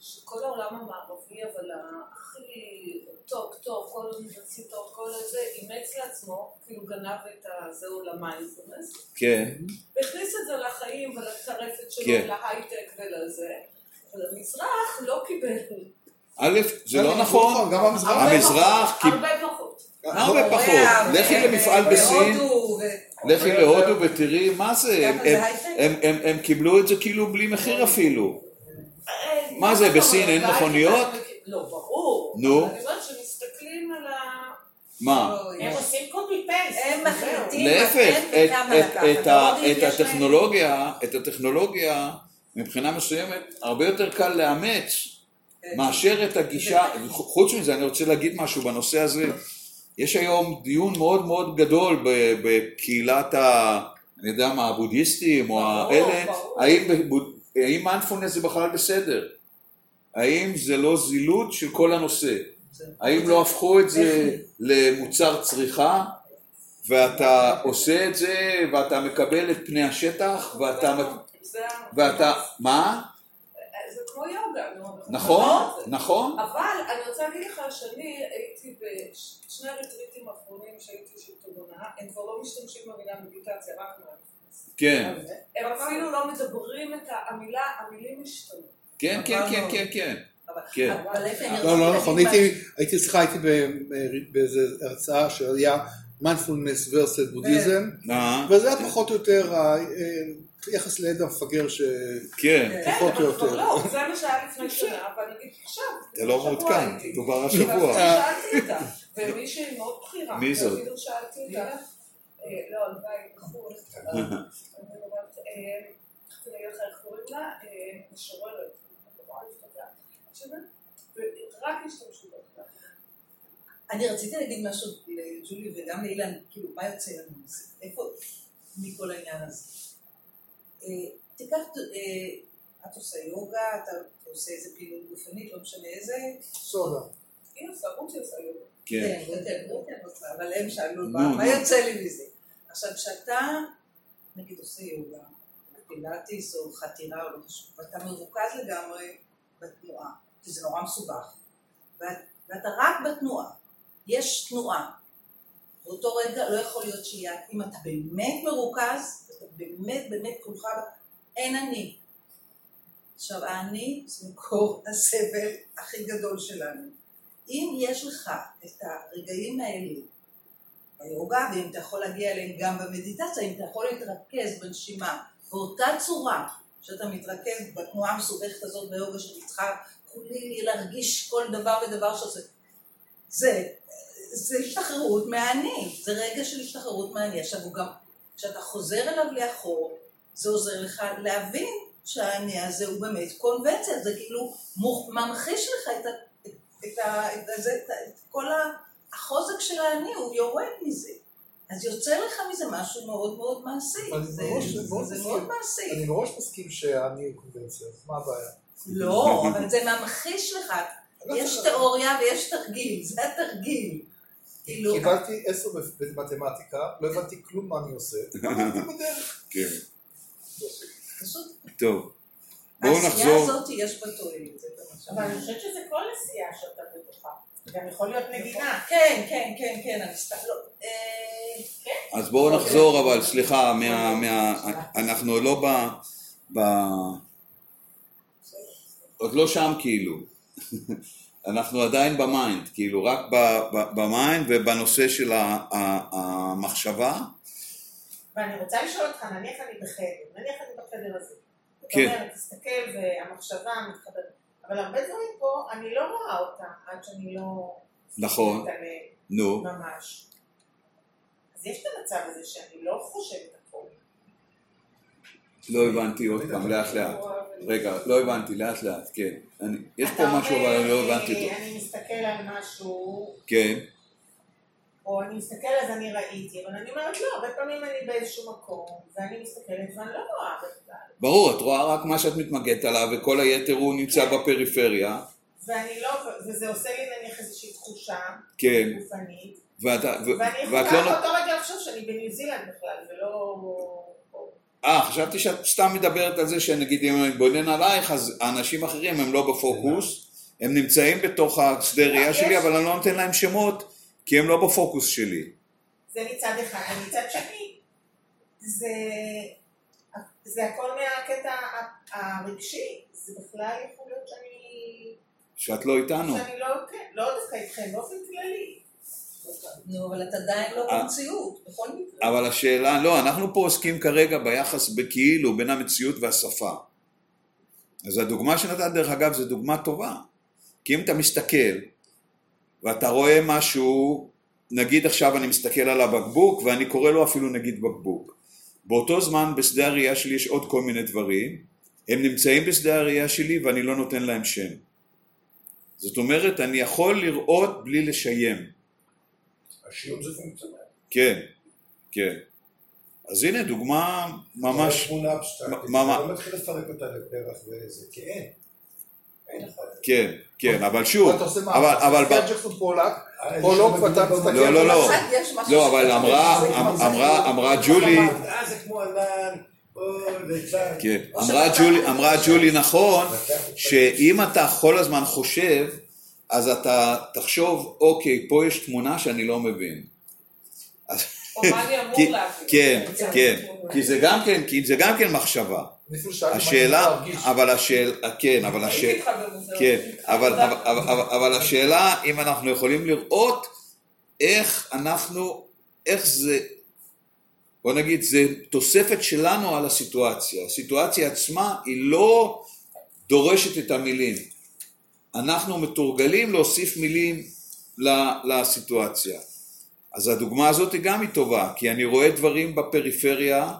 שכל העולם המערבי, אבל הכי top top, כל האוניברסיטאות, כל הזה, אימץ לעצמו, כאילו גנב את הזהו למיינדפולנס, כן, והכניס את זה לחיים ולטרפת שלו, כן. להייטק ולזה, אבל המזרח לא קיבל. א', זה לא נכון, נכון, גם המזרח. הרבה המזרח פחות, הרבה פחות. הרבה לכי למפעל בסין, לכי להודו ותראי מה זה, הם- קיבלו את זה כאילו בלי מחיר אפילו. אה, מה זה, בסין? אין מכוניות? לא, ברור. נו. אבל אני אומרת שמסתכלים על ה... מה? לא, הם עושים קופי פייסט. הם מחליטים להפך, מתי את- יש להם- הטכנולוגיה, את הטכנולוגיה מבחינה מסוימת הרבה יותר קל לאמץ מאשר את הגישה, חוץ מזה אני רוצה להגיד משהו בנושא הזה, יש היום דיון מאוד מאוד גדול ב- בקהילת ה... אני יודע מה, הבודהיסטים או האלה, האם מיינדפולנס זה בכלל בסדר? האם זה לא זילות של כל הנושא? האם לא הפכו את זה למוצר צריכה ואתה עושה את זה ואתה מקבל את פני השטח ואתה, ואתה, מה? זה כמו יוגה. נכון. נכון, אבל אני רוצה להגיד לך שאני הייתי בשני הריטריטים האחרונים שהייתי של תובנה, הם כבר לא משתמשים במילה מדיטציה, רק מיינדפלנס. כן, הם אפילו לא מדברים את המילה, המילים השתנו. כן, כן, כן, כן, כן, כן. אני לא, לא נכון, הייתי, סליחה, הייתי באיזה הרצאה שהיה מיינדפולנס ורסד בודהיזם, אה, וזה היה פחות או יותר היחס לעד המפגר ש... כן, כן, פחות או כבר יותר. לא, זה מה שהיה לפני שנה, אבל נגיד עכשיו. אתה לא מעודכן. דובר השבוע, שאלתי אותה, ומישהי מאוד בכירה. מי זאת? ואפילו שאלתי אותה, אה, לא, הלוואי, בחור, *laughs* אני אומרת, אה, איך אני לך איך קוראים לה? אה, משוררת. ורק השתמשו בה. אני רציתי להגיד משהו לג'ולי וגם לאילן, כאילו, מה יוצא לנו מזה? איפה, מכל העניין הזה? אה, תיקח, אה, את עושה יוגה, אתה עושה איזה פעילות גופנית, לא משנה איזה, סודה. היא עושה, רותי עושה יום. כן, כן, כן, כן, אבל הם שאלו, מה. יוצא לי מזה? עכשיו, כשאתה, נגיד, עושה יוגה, פילאטיס או חתירה או לא חשוב, ואתה מרוכז לגמרי בתנועה, כי זה נורא מסובך, ואת- ואתה רק בתנועה, יש תנועה, באותו רגע לא יכול להיות שהיא, אם אתה באמת מרוכז, אתה באמת באמת כולך, אין אני. עכשיו, האני זה מקור הסבל הכי גדול שלנו. אם יש לך את הרגעים האלה ביוגה, ואם אתה יכול להגיע אליהם גם במדיטציה, אם אתה יכול להתרכז בנשימה באותה צורה שאתה מתרכז בתנועה המסובכת הזאת ביוגה שאני צריכה כולי להרגיש כל דבר ודבר שעושה, זה, זה השתחררות מהאני, זה רגע של השתחררות מהאני. עכשיו הוא גם, כשאתה חוזר אליו לאחור, זה עוזר לך להבין שהאני הזה הוא באמת קונבנציה, זה כאילו מוכ- ממחיש לך את, ה, את, את, ה, את, הזה, את, את כל החוזק של האני, הוא יורד מזה. אז יוצא לך מזה משהו מאוד מאוד מעשי. זה, זה, זה. מאוד מעשי. אני מראש מסכים שאני הוא קונבנציה, אז מה הבעיה? לא, אבל זה ממחיש לך. יש תיאוריה ויש תרגיל, זה התרגיל. כאילו, קיבלתי עשר במתמטיקה, לא הבנתי כלום מה אני עושה. *laughs* כן, פשוט, טוב, בואו העשייה נחזור, הזאת יש בה תועלת. אבל אני. חושבת שזה כל עשייה שאתה בתוכה. גם יכול להיות נגינה. כן, כן, כן, כן, אני סתם, לא. אה, אז בואו נחזור אבל, סליחה, מה, מה, אנחנו לא ב... עוד לא שם כאילו, *laughs* אנחנו עדיין ב mind, כאילו רק ב mind ובנושא של המחשבה, ואני רוצה לשאול אותך, נניח אני בחדר, נניח אני בחדר הזה. כן. זאת אומרת, תסתכל והמחשבה מתחברת. אבל הרבה דברים פה, אני לא רואה אותם עד שאני לא... נכון, נו, ממש. אז יש את המצב הזה שאני לא חושבת. לא הבנתי עוד פעם, לאט לאט. רגע, לא הבנתי, לאט לאט, כן. אני- יש פה משהו אבל אני לא הבנתי אותו. אני מסתכל על משהו, כן, או אני מסתכל אז אני ראיתי, אבל אני אומרת לא, הרבה פעמים אני באיזשהו מקום, ואני מסתכלת ואני לא רואה בכלל. ברור, את רואה רק מה שאת מתמקדת עליו וכל היתר הוא נמצא בפריפריה. ואני לא, וזה עושה לי נניח איזושהי תחושה כן. גופנית, ואת, ו, ואני יכולה לא... באותו רגע לחשוב שאני בניו זילנד בכלל, ולא... אה, חשבתי שאת סתם מדברת על זה שנגיד אם אני מתבונן עלייך, אז האנשים אחרים הם לא בפוקוס, הם נמצאים בתוך השדה ראייה יש- שלי, אבל אני לא נותן להם שמות, כי הם לא בפוקוס שלי. זה מצד אחד, ומצד שני, זה, זה הכל מהקטע הרגשי, זה בכלל יכול להיות שאני, שאת לא איתנו. שאני לא, כן, לא דווקא איתכם, באופן כללי. נו, אבל אתה עדיין לא אה. במציאות, בכל מקרה. אבל השאלה, לא, אנחנו פה עוסקים כרגע ביחס בכאילו בין המציאות והשפה. אז הדוגמה שנתת דרך אגב זו דוגמה טובה. כי אם אתה מסתכל ואתה רואה משהו, נגיד עכשיו אני מסתכל על הבקבוק ואני קורא לו אפילו נגיד בקבוק. באותו זמן בשדה הראייה שלי יש עוד כל מיני דברים, הם נמצאים בשדה הראייה שלי ואני לא נותן להם שם. זאת אומרת, אני יכול לראות בלי לשיים. השיעור זה פונקציונלי. כן, כן. אז הנה דוגמה ממש... זה תמונה אבסטרקטית, אתה לא מתחיל לפרק אותה לפרח וזה, כי אין. אין לך. כן, כן, אבל שוב, אתה עושה מה? אבל, אבל, ג'קסון פולק, יש ואתה מסתכל... לא, לא, לא. לא, אבל שאתה- אמרה, אמרה ג'ולי, אה. כן, אמרה ג'ולי, אמרה ג'ולי נכון, שאם אתה כל הזמן חושב, אז אתה תחשוב, אוקיי, פה יש תמונה שאני לא מבין. אז- או מה אני אמור כי- להבין. כן, כן, כי זה גם כן, כי זה גם כן מחשבה. השאלה. אבל השאלה, כן, אבל השאלה. כן, אבל, תודה. אבל, אבל, אבל, אבל השאלה אם אנחנו יכולים לראות איך אנחנו, איך זה, בוא נגיד, זה תוספת שלנו על הסיטואציה. הסיטואציה עצמה היא לא דורשת את המילים. אנחנו מתורגלים להוסיף מילים לסיטואציה. אז הדוגמה הזאת היא גם היא טובה, כי אני רואה דברים בפריפריה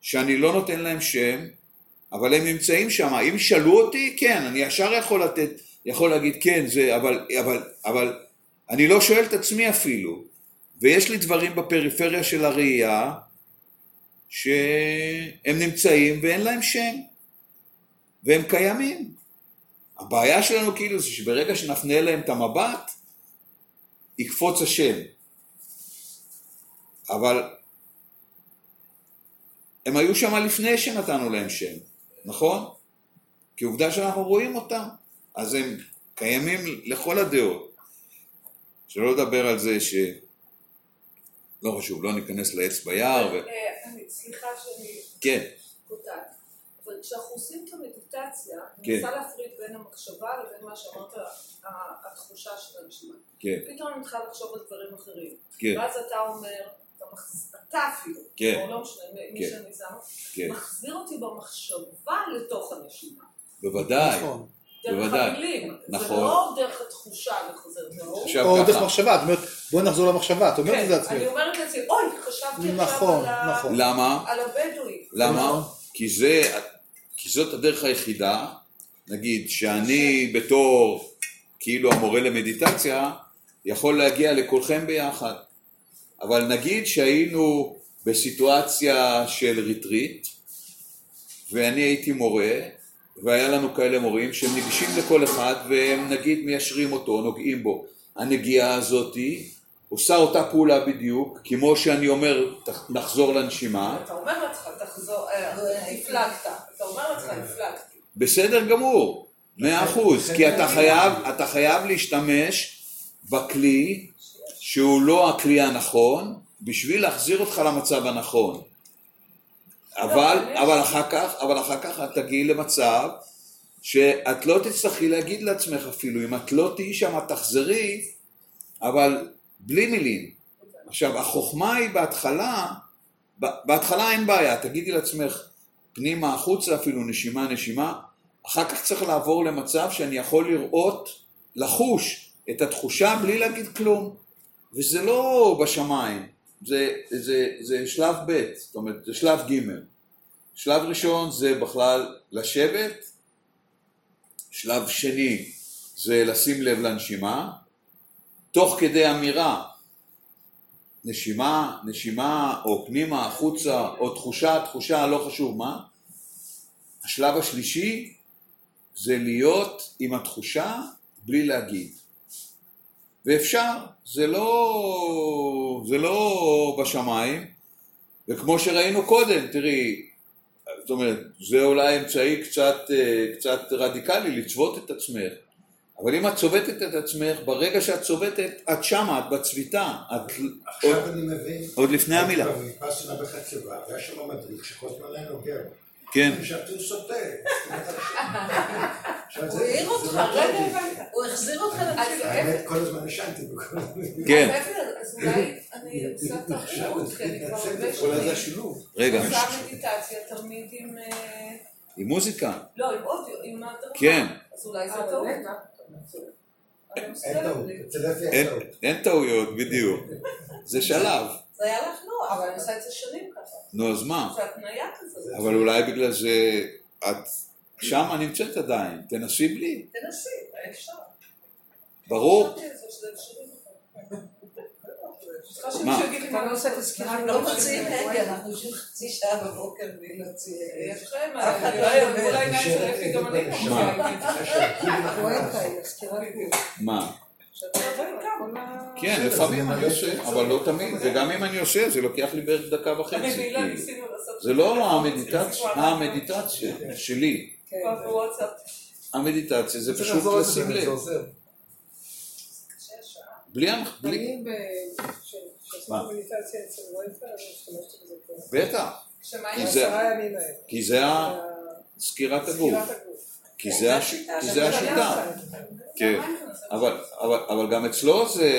שאני לא נותן להם שם, אבל הם נמצאים שם. אם ישאלו אותי, כן, אני ישר יכול לתת, יכול להגיד כן, זה, אבל, אבל, אבל אני לא שואל את עצמי אפילו. ויש לי דברים בפריפריה של הראייה שהם נמצאים ואין להם שם, והם קיימים. הבעיה שלנו כאילו זה שברגע שנפנה אליהם את המבט, יקפוץ השם. אבל הם היו שם לפני שנתנו להם שם, נכון? כי עובדה שאנחנו רואים אותם, אז הם קיימים לכל הדעות. שלא לדבר על זה ש... לא חשוב, לא ניכנס לעץ ביער, ו... אה, אני- סליחה שאני כן, קוטעת, כשאנחנו עושים את המדיטציה, כן. אני מנסה להפריד בין המחשבה לבין מה שאמרת, התחושה של הנשימה. כן, פתאום אני מתחילה לחשוב על דברים אחרים. כן, ואז אתה אומר, אתה מחז- אתה אפילו, כן. או לא משנה, מי כן. שאני שמה, כן, מחזיר אותי במחשבה לתוך הנשימה. בוודאי. נכון. בוודאי. המילים. זה נכון. לא דרך התחושה אני חוזרת לאור. עכשיו או דרך מחשבה, את אומרת, בואי נחזור למחשבה, את אומרת את כן, זה לעצמך. אני אומרת לעצמי, אוי, חשבתי עכשיו נכון, על ה- נכון. למה? על הבדואי. למה? כי זה, כי זאת הדרך היחידה, נגיד, שאני בתור כאילו המורה למדיטציה, יכול להגיע לכולכם ביחד. אבל נגיד שהיינו בסיטואציה של ריטריט, ואני הייתי מורה, והיה לנו כאלה מורים שהם ניגשים לכל אחד והם נגיד מיישרים אותו, נוגעים בו. הנגיעה הזאתי עושה אותה פעולה בדיוק, כמו שאני אומר, "ת- נחזור לנשימה, אתה אומר לעצמך, תחזור, אה, הפלגת. אתה אומר לעצמך, הפלגתי. בסדר גמור, מאה אחוז, כי אתה חייב, אתה חייב להשתמש בכלי שהוא לא הכלי הנכון, בשביל להחזיר אותך למצב הנכון. אבל, אבל אבל אחר כך, אבל אחר כך את תגיעי למצב שאת לא תצטרכי להגיד לעצמך אפילו, אם את לא תהיי שם תחזרי, אבל בלי מילים. עכשיו, החוכמה היא בהתחלה, בהתחלה אין בעיה, תגידי לעצמך, פנימה, החוצה אפילו, נשימה, נשימה, אחר כך צריך לעבור למצב שאני יכול לראות, לחוש את התחושה בלי להגיד כלום. וזה לא בשמיים. זה, זה, זה שלב ב', זאת אומרת, זה שלב ג'. שלב ראשון זה בכלל לשבת, שלב שני זה לשים לב לנשימה, תוך כדי אמירה, נשימה, נשימה, או פנימה, החוצה, או תחושה, תחושה, לא חשוב מה. השלב השלישי זה להיות עם התחושה בלי להגיד. ואפשר, זה לא, זה לא בשמיים, וכמו שראינו קודם, תראי, זאת אומרת, זה אולי אמצעי קצת, אה, קצת רדיקלי לצוות את עצמך, אבל אם את צובטת את עצמך, ברגע שאת צובטת, את שמה, את בצביטה, את עוד, עכשיו אני מבין. עוד לפני המילה. הייתי בוויפאסנה בחצבה, והיה שם מדריך שכל הזמן היה נוגע. כן, חשבתי *laughs* הוא סוטה. הוא העיר אותך, לא לא. הבנת. הוא החזיר אותך לתפילה. האמת, כל הזמן ישנתי בכל הזמן. כן, אז אולי אני עושה תרבות, כי אני כבר הרבה שנים. רגע, עושה מדיטציה תמיד עם... אה, עם מוזיקה, לא, עם אודיו, עם הדרכה. כן. אז אולי זה אה, טעות. אין טעויות, בדיוק. זה שלב. זה היה לך נוח, אבל אני עושה את זה שנים ככה. נו, אז מה? זה התניה כזאת. אבל אולי בגלל זה את שמה נמצאת עדיין, תנסי בלי. תנסי, אפשר. ברור. חשבתי על זה, שזה אפשרי. צריכה מה? מה אני עושה את הסקירה. אנחנו לא מוציאים הגה, אנחנו יושבים חצי שעה בבוקר בלי להוציא הגה. יש לכם, אף אחד לא אולי מדבר. מול העיניים של אפי גם אני לא מה? מה? גם. כן, לפעמים אני עושה, אבל לא תמיד, וגם אם אני עושה, זה לוקח לי בערך דקה וחצי. כאילו. זה לא המדיטציה, המדיטציה שלי. המדיטציה זה פשוט לשים לב. בלי, הנח- בלי, אני, כשעשיתי מה? מדיטציה אצל רויפר, אני השתמשתי בזה. בטח, כי זה-. כי זה ה- סקירת הגוף. כי זה כי זה השיטה. כן, אבל, אבל, אבל גם אצלו זה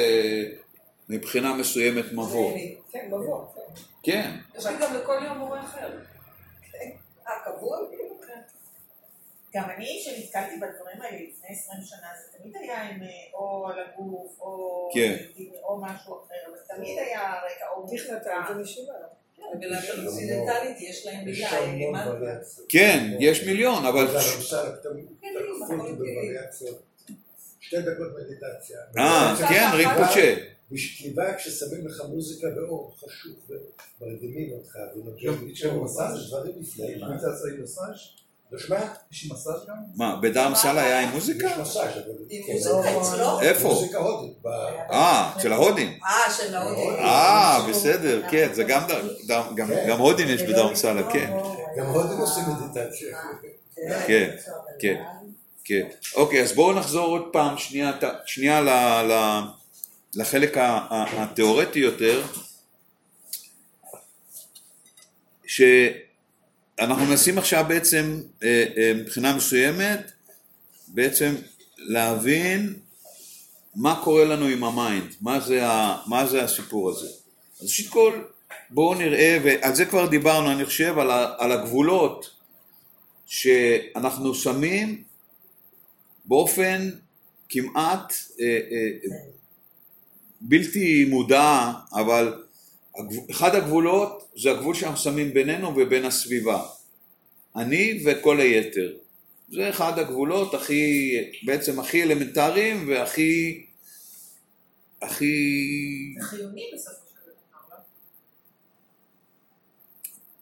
מבחינה מסוימת מבוא. כן, מבוא. כן. כן, יש לי גם לכל יום מורה אחר. אה, קבוע? גם אני, שנתקלתי בדברים האלה לפני 20 שנה, זה תמיד היה עם אה, או על הגוף, או כן. או משהו אחר, אבל תמיד היה רקע או תכנתה, זה נשימה. לימדתי. וריאציות. כן, יש מיליון, אבל... כן. בווריאציות. שתי דקות מדיטציה. אה, כן, רינפוצ'ה. בשכיבה כששמים לך מוזיקה באור חשוך ומרדימים אותך ונוגעים שם מסאז'? דברים נפלאים. אם אתה עושה עם מסאז'? שומע? יש עם מסאז' גם? מה, בדרמסלה היה עם מוזיקה? יש מסאז' אבל... עם כן. מוזיקה אצלו? איפה? מוזיקה הודית. ב- אה, אצל ההודים. אה, של ההודים. אה, בסדר, כן, זה גם דר- גם- גם הודים יש בדרמסלה, כן. גם הודים עושים מדיטציה. כן, כן, כן. אוקיי, אז בואו נחזור עוד פעם, שנייה, ת- שנייה ל- ל- לחלק התיאורטי יותר, שאנחנו מנסים עכשיו בעצם, אה, אה, מבחינה מסוימת, בעצם להבין מה קורה לנו עם ה mind, מה זה, ה- מה זה הסיפור הזה. אז ראשית כל, בואו נראה, ועל זה כבר דיברנו, אני חושב, על, ה- על הגבולות שאנחנו שמים באופן כמעט אה, אה, בלתי מודע, אבל אחד הגבולות זה הגבול שאנחנו שמים בינינו ובין הסביבה. אני וכל היתר. זה אחד הגבולות הכי, בעצם הכי אלמנטריים והכי, הכי, זה חיוני בסופו של דבר?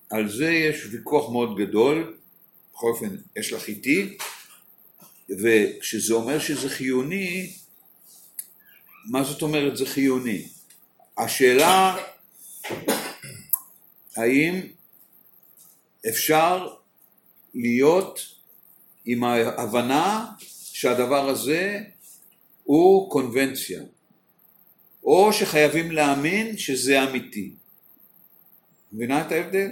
על זה יש ויכוח מאוד גדול, בכל אופן יש לך איתי, וכשזה אומר שזה חיוני, מה זאת אומרת זה חיוני? השאלה האם אפשר להיות עם ההבנה שהדבר הזה הוא קונבנציה, או שחייבים להאמין שזה אמיתי. מבינה את ההבדל?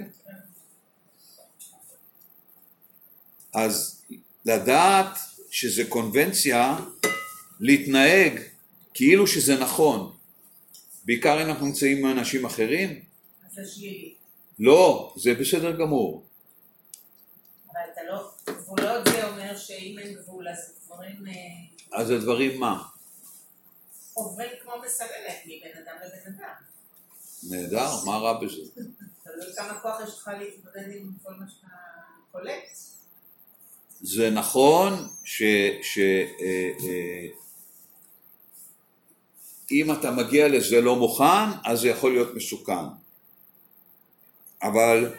אז לדעת שזה קונבנציה, להתנהג כאילו שזה נכון, בעיקר אם אנחנו נמצאים עם אנשים אחרים, אז זה שלילי. לא, זה בסדר גמור. אבל אתה לא, גבולות זה אומר שאם אין גבול אז דברים אה, אז הדברים מה? עוברים כמו מסננת מבן אדם לבן אדם. נהדר, מה רע בזה? תלוי כמה כוח יש לך להתמודד עם כל מה שאתה קולט. זה נכון ש... ש אה, אה, אם אתה מגיע לזה לא מוכן, אז זה יכול להיות מסוכן. אבל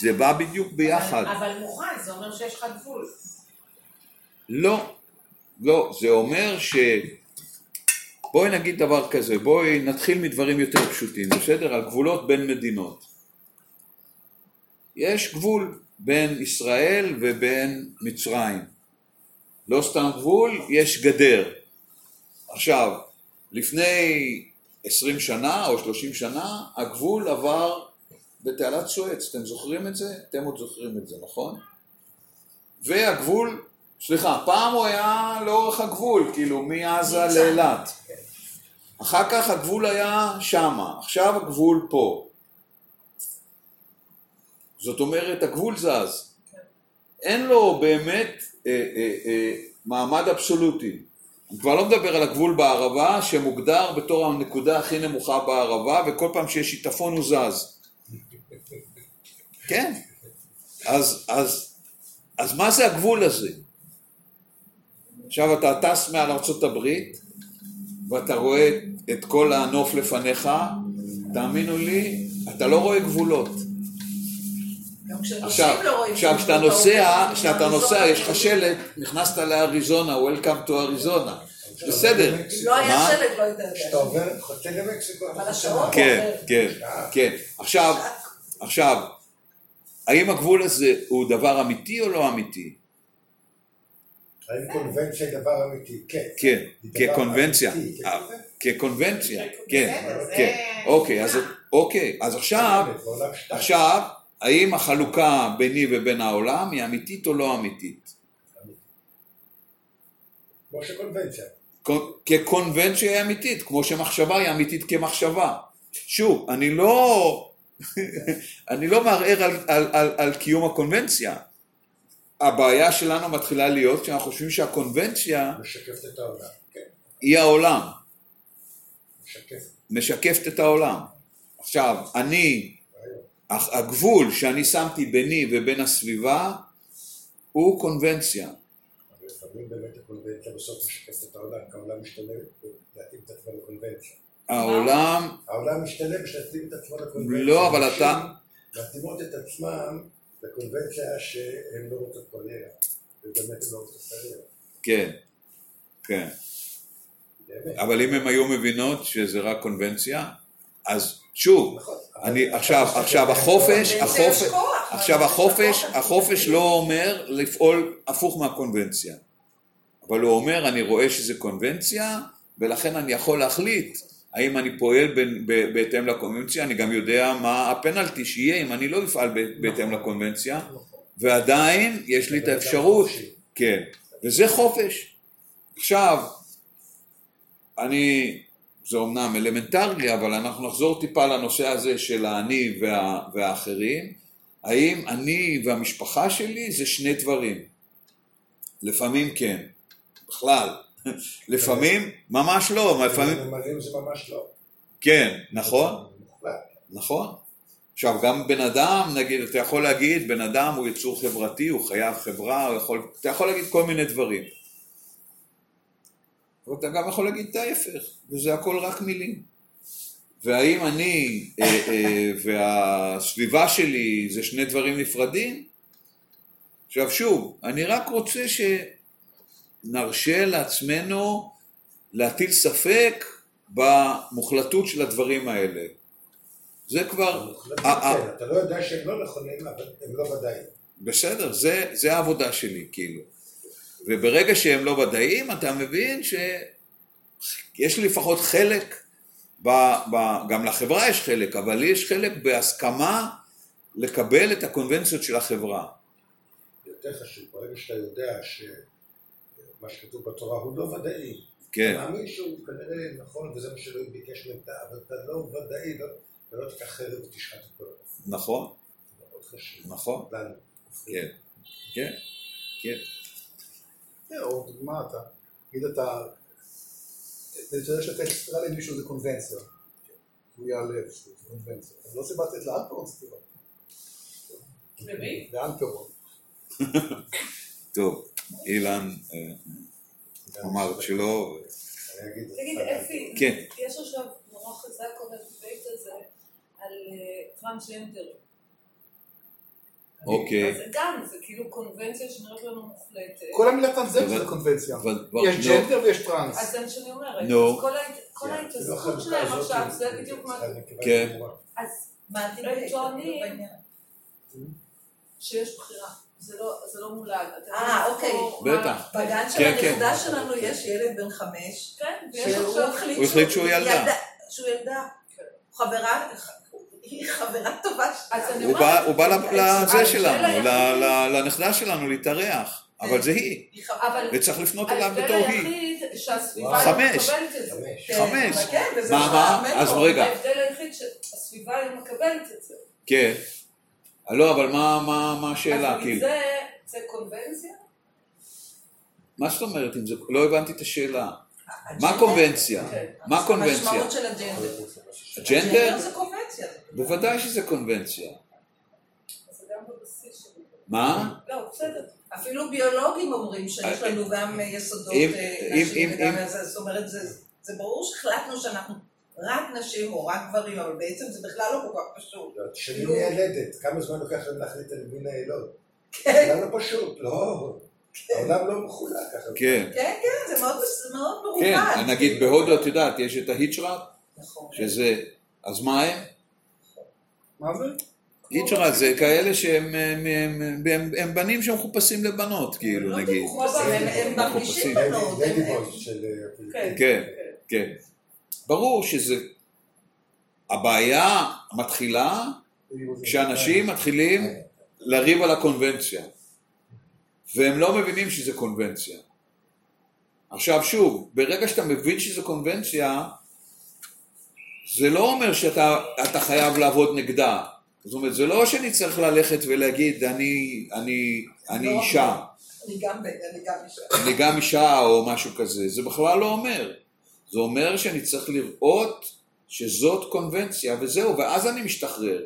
זה בא בדיוק ביחד. אבל- אבל מוכן, זה אומר שיש לך גבול. לא, לא, זה אומר ש... בואי נגיד דבר כזה, בואי נתחיל מדברים יותר פשוטים, בסדר? על גבולות בין מדינות. יש גבול בין ישראל ובין מצרים. לא סתם גבול, יש גדר. עכשיו, לפני עשרים שנה או שלושים שנה, הגבול עבר בתעלת סואץ, אתם זוכרים את זה? אתם עוד זוכרים את זה, נכון? והגבול, סליחה, פעם הוא היה לאורך הגבול, כאילו מעזה לאילת. אחר כך הגבול היה שמה, עכשיו הגבול פה. זאת אומרת, הגבול זז. אין לו באמת אה, אה, אה, מעמד אבסולוטי. אני כבר לא מדבר על הגבול בערבה, שמוגדר בתור הנקודה הכי נמוכה בערבה, וכל פעם שיש שיטפון הוא זז. כן. אז, אז, אז מה זה הגבול הזה? עכשיו אתה טס מעל הברית, ואתה רואה את כל הנוף לפניך, תאמינו לי, אתה לא רואה גבולות. עכשיו, לא עכשיו כשאתה אתה נוסע, כשאתה נוסע, יש לך לגבול. שלט, נכנסת לאריזונה, Welcome to אריזונה. בסדר. אם לא היה מה? שלט, לא היית יודע. כשאתה עובר, חוצה למקסיקו, אבל. כן, כן, כן. עכשיו, עכשיו, האם הגבול הזה הוא דבר אמיתי או לא אמיתי? האם קונבנציה היא דבר אמיתי? כן. כן, כקונבנציה. אה, כן. כקונבנציה, כן, כן. אוקיי, אז אוקיי, אז עכשיו. עכשיו, האם החלוקה ביני ובין העולם היא אמיתית או לא אמיתית? כמו שקונבנציה. קונ- כקונבנציה היא אמיתית, כמו שמחשבה היא אמיתית כמחשבה. שוב, אני לא, *laughs* אני לא מערער על, על, על, על קיום הקונבנציה. הבעיה שלנו מתחילה להיות כשאנחנו חושבים שהקונבנציה משקפת את העולם. כן, היא העולם, משקפת. משקפת את העולם. עכשיו, אני, הח- הגבול שאני שמתי ביני ובין הסביבה הוא קונבנציה. אבל לפעמים באמת הקונבנציה בסוף משקפת את העולם, כי העולם משתנה להתאים את עצמו לקונבנציה. העולם, העולם משתנה בשביל את עצמו לקונבנציה. לא, אבל אתה- מתאימות את עצמם לקונבנציה שהן לא רוצות קריירה. ובאמת הן לא רוצות קריירה. כן, כן. אבל אם הן היו מבינות שזה רק קונבנציה, אז שוב, נכון. אני עכשיו, עכשיו החופש, החופש, עכשיו אבל החופש. החופש לא אומר לפעול הפוך מהקונבנציה, אבל הוא אומר אני רואה שזה קונבנציה ולכן אני יכול להחליט האם אני פועל בין- ב- בהתאם לקונבנציה, אני גם יודע מה הפנלטי שיהיה אם אני לא אפעל ב- בהתאם לקונבנציה ועדיין יש לי את האפשרות. כן, וזה חופש. עכשיו, אני, זה אומנם אלמנטרי, אבל אנחנו נחזור טיפה לנושא הזה של האני וה, והאחרים. האם אני והמשפחה שלי זה שני דברים? לפעמים כן, בכלל. *laughs* לפעמים ממש לא, לפעמים זה ממש לא. כן, נכון. נכון. עכשיו גם בן אדם, נגיד, אתה יכול להגיד, בן אדם הוא יצור חברתי, הוא חייב חברה, יכול, אתה יכול להגיד כל מיני דברים. אבל אתה גם יכול להגיד את ההפך, וזה הכל רק מילים. והאם אני אה, אה, והסביבה שלי זה שני דברים נפרדים? עכשיו שוב, אני רק רוצה שנרשה לעצמנו להטיל ספק במוחלטות של הדברים האלה. זה כבר. כן, אתה לא יודע שהם לא נכונים, אבל הם לא ודאיים. בסדר, זה, זה העבודה שלי, כאילו. וברגע שהם לא ודאיים, אתה מבין שיש לפחות חלק, ב, ב, גם לחברה יש חלק, אבל לי יש חלק בהסכמה לקבל את הקונבנציות של החברה. יותר חשוב, ברגע שאתה יודע שמה שכתוב בתורה הוא לא ודאי. כן, אתה מאמין שהוא כנראה נכון, וזה מה שאלוהים ביקש ממך, אבל אתה לא ודאי, לא- אתה לא תיקח חרב ותשחט הגוף. נכון, זה מאוד חשוב. נכון, כן, כן, כן, או דוגמה, אתה, נגיד אתה, אתה יודע שאתה תקרא למישהו זה קונבנציה. פנויה לב, שזה קונבנציה. אני לא סיבה לתת לאלפרון סטירה. למי? לאלפרון. טוב, אילן אה, אמר את שלו. תגיד, זה. אפי, כן. יש עכשיו נורא חזק כל הדיבייט הזה על אה, טרנסג'נדר. אוקיי. אז זה גם, זה כאילו קונבנציה שנראית לנו מוחלטת. כל המילה טרנסג'נדר זה קונבנציה. אבל כבר- יש לא. gender ויש trans. אז זה מה שאני אומרת. נו. אז כל ההת- כל לא, ההתעסקות שלהם עכשיו, זה בדיוק מה... כן. אז מה ה debate? טוענים. שיש בחירה. זה לא- לא מולד. אתם אה, אוקיי. בטח. בגן של כן, כן. הנכדה שלנו יש ילד בן חמש, כן, ויש עכשיו... הוא החליט שהוא ילדה. שהוא ילדה. חברה, היא חברה טובה. אני הוא אומרת- בא- הוא בא ל- לזה ההבדל שלנו, היחיד- ל- ל- לנכדה שלנו להתארח, אבל זה היא, וצריך לפנות אליו ההבדל בתור היא. היחיד שהסביבה. לא חמש. מקבלת את זה. חמש. כן, חמש. כן, וזה מה, מה? אז. רגע. ההבדל היחיד שהסביבה לא מקבלת את זה. כן. לא, אבל מה- השאלה, כאילו? זה, זה קונבנציה? מה זאת אומרת אם זה, לא הבנתי את השאלה. מה? קונבנציה? כן. מה קונבנציה? המשמעות של הג'נדר. הג'נדר? זה קונבנציה. בוודאי שזה קונבנציה. זה. מה? לא, בסדר. אפילו ביולוגים אומרים שיש אה, לנו גם אה, יסודות אם- אה, אם- וגם אם- זה, זאת אומרת, זה- זה ברור שהחלטנו שאנחנו רק נשים או רק גברים, אבל בעצם זה בכלל לא כל כך פשוט. לא, תשאלי מיילדת, כמה זמן לוקח להם להחליט על מין היילוד? כן, בכלל לא פשוט, לא. העולם לא מחולק ככה. כן. כן, כן, זה מאוד זה מאוד מרובד. כן, נגיד בהודו, את יודעת, יש את ההיצ'רה, נכון. שזה, אז מה הם? מה זה? היצ'רה זה כאלה שהם הם- הם- הם- הם בנים שמחופשים לבנות, כאילו, לא נגיד. מחופשים, הם- מרגישים מחופשים. בנות. אה, כן. כן, כן. ברור שזה... הבעיה מתחילה כשאנשים מתחילים לריב על הקונבנציה, והם לא מבינים שזה קונבנציה. עכשיו שוב, ברגע שאתה מבין שזה קונבנציה, זה לא אומר שאתה אתה חייב לעבוד נגדה. זאת אומרת, זה לא שאני צריך ללכת ולהגיד, אני, אני, אני לא. אישה, אני גם אני גם אישה. אני גם אישה או משהו כזה, זה בכלל לא אומר. זה אומר שאני צריך לראות שזאת קונבנציה וזהו, ואז אני משתחרר.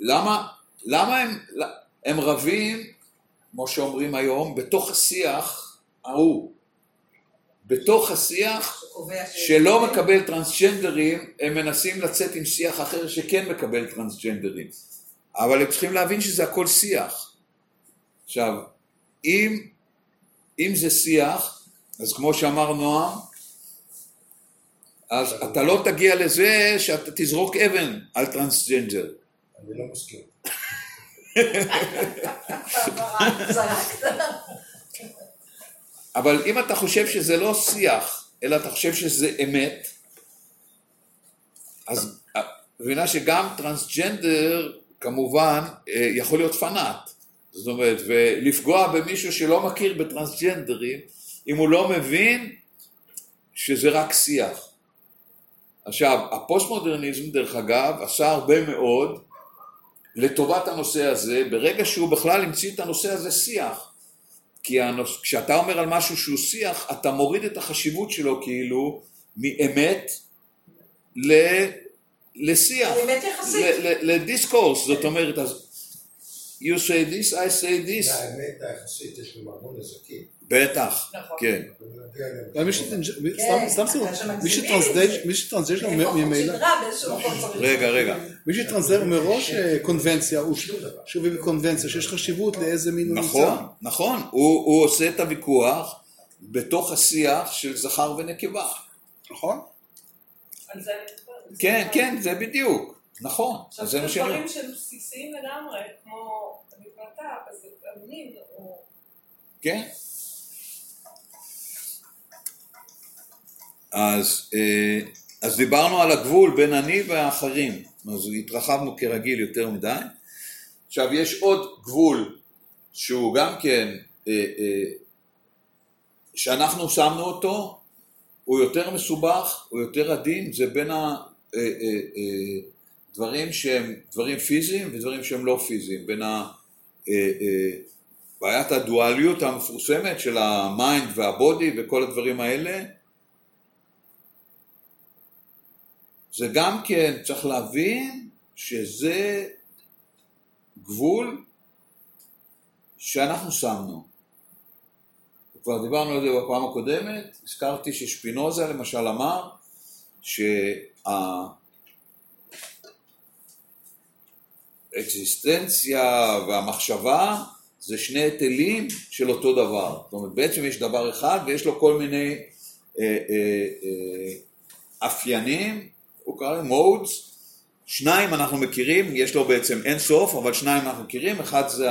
למה, למה הם, הם רבים, כמו שאומרים היום, בתוך השיח ההוא. בתוך השיח שלא מקבל טרנסג'נדרים, הם מנסים לצאת עם שיח אחר שכן מקבל טרנסג'נדרים. אבל הם צריכים להבין שזה הכל שיח. עכשיו, אם, אם זה שיח, אז כמו שאמר נועם, אז אתה לא תגיע לזה שאתה תזרוק אבן על טרנסג'נדר. אני לא מסכים. אבל אם אתה חושב שזה לא שיח, אלא אתה חושב שזה אמת, אז את מבינה שגם טרנסג'נדר כמובן אה, יכול להיות פנאט. זאת אומרת, ולפגוע במישהו שלא מכיר בטרנסג'נדרים, אם הוא לא מבין שזה רק שיח. עכשיו, הפוסט-מודרניזם, דרך אגב, עשה הרבה מאוד לטובת הנושא הזה, ברגע שהוא בכלל המציא את הנושא הזה שיח. כי הנוש... כשאתה אומר על משהו שהוא שיח, אתה מוריד את החשיבות שלו כאילו מאמת ל... לשיח. ל- ל- לדיסקורס, זאת אומרת, אז you say this, I say this, האמת היחסית יש לו המון נזקים. בטח, נכון. כן, כן, סתם- שמגזימים מי שטרנסג'נדר חוט ממילא. רגע, רגע, מי שטרנסג'נדר מראש אה, קונבנציה, הוא ש- שהוא מביא בקונבנציה, שיש חשיבות לאיזה מין הוא נכון, נמצא. נכון, הוא, הוא עושה את הוויכוח בתוך השיח של זכר ונקבה, נכון? כן, כן, זה בדיוק, נכון, אז זה מה שאני אומר. דברים שהם בסיסיים לגמרי, כמו אז או... כן. אז, אה, אז דיברנו על הגבול בין אני והאחרים, אז התרחבנו כרגיל יותר מדי. עכשיו יש עוד גבול שהוא גם כן, אה, אה, שאנחנו שמנו אותו, הוא יותר מסובך, הוא יותר עדין, זה בין הדברים שהם דברים פיזיים ודברים שהם לא פיזיים, בין ה... אה, אה, בעיית הדואליות המפורסמת של ה mind וה body וכל הדברים האלה זה גם כן, צריך להבין שזה גבול שאנחנו שמנו. כבר דיברנו על זה בפעם הקודמת, הזכרתי ששפינוזה למשל אמר שהאקזיסטנציה והמחשבה זה שני היטלים של אותו דבר. זאת אומרת, בעצם יש דבר אחד ויש לו כל מיני אה, אה, אה, אפיינים, הוא קרא להם modes, שניים אנחנו מכירים, יש לו בעצם אין סוף, אבל שניים אנחנו מכירים, אחד זה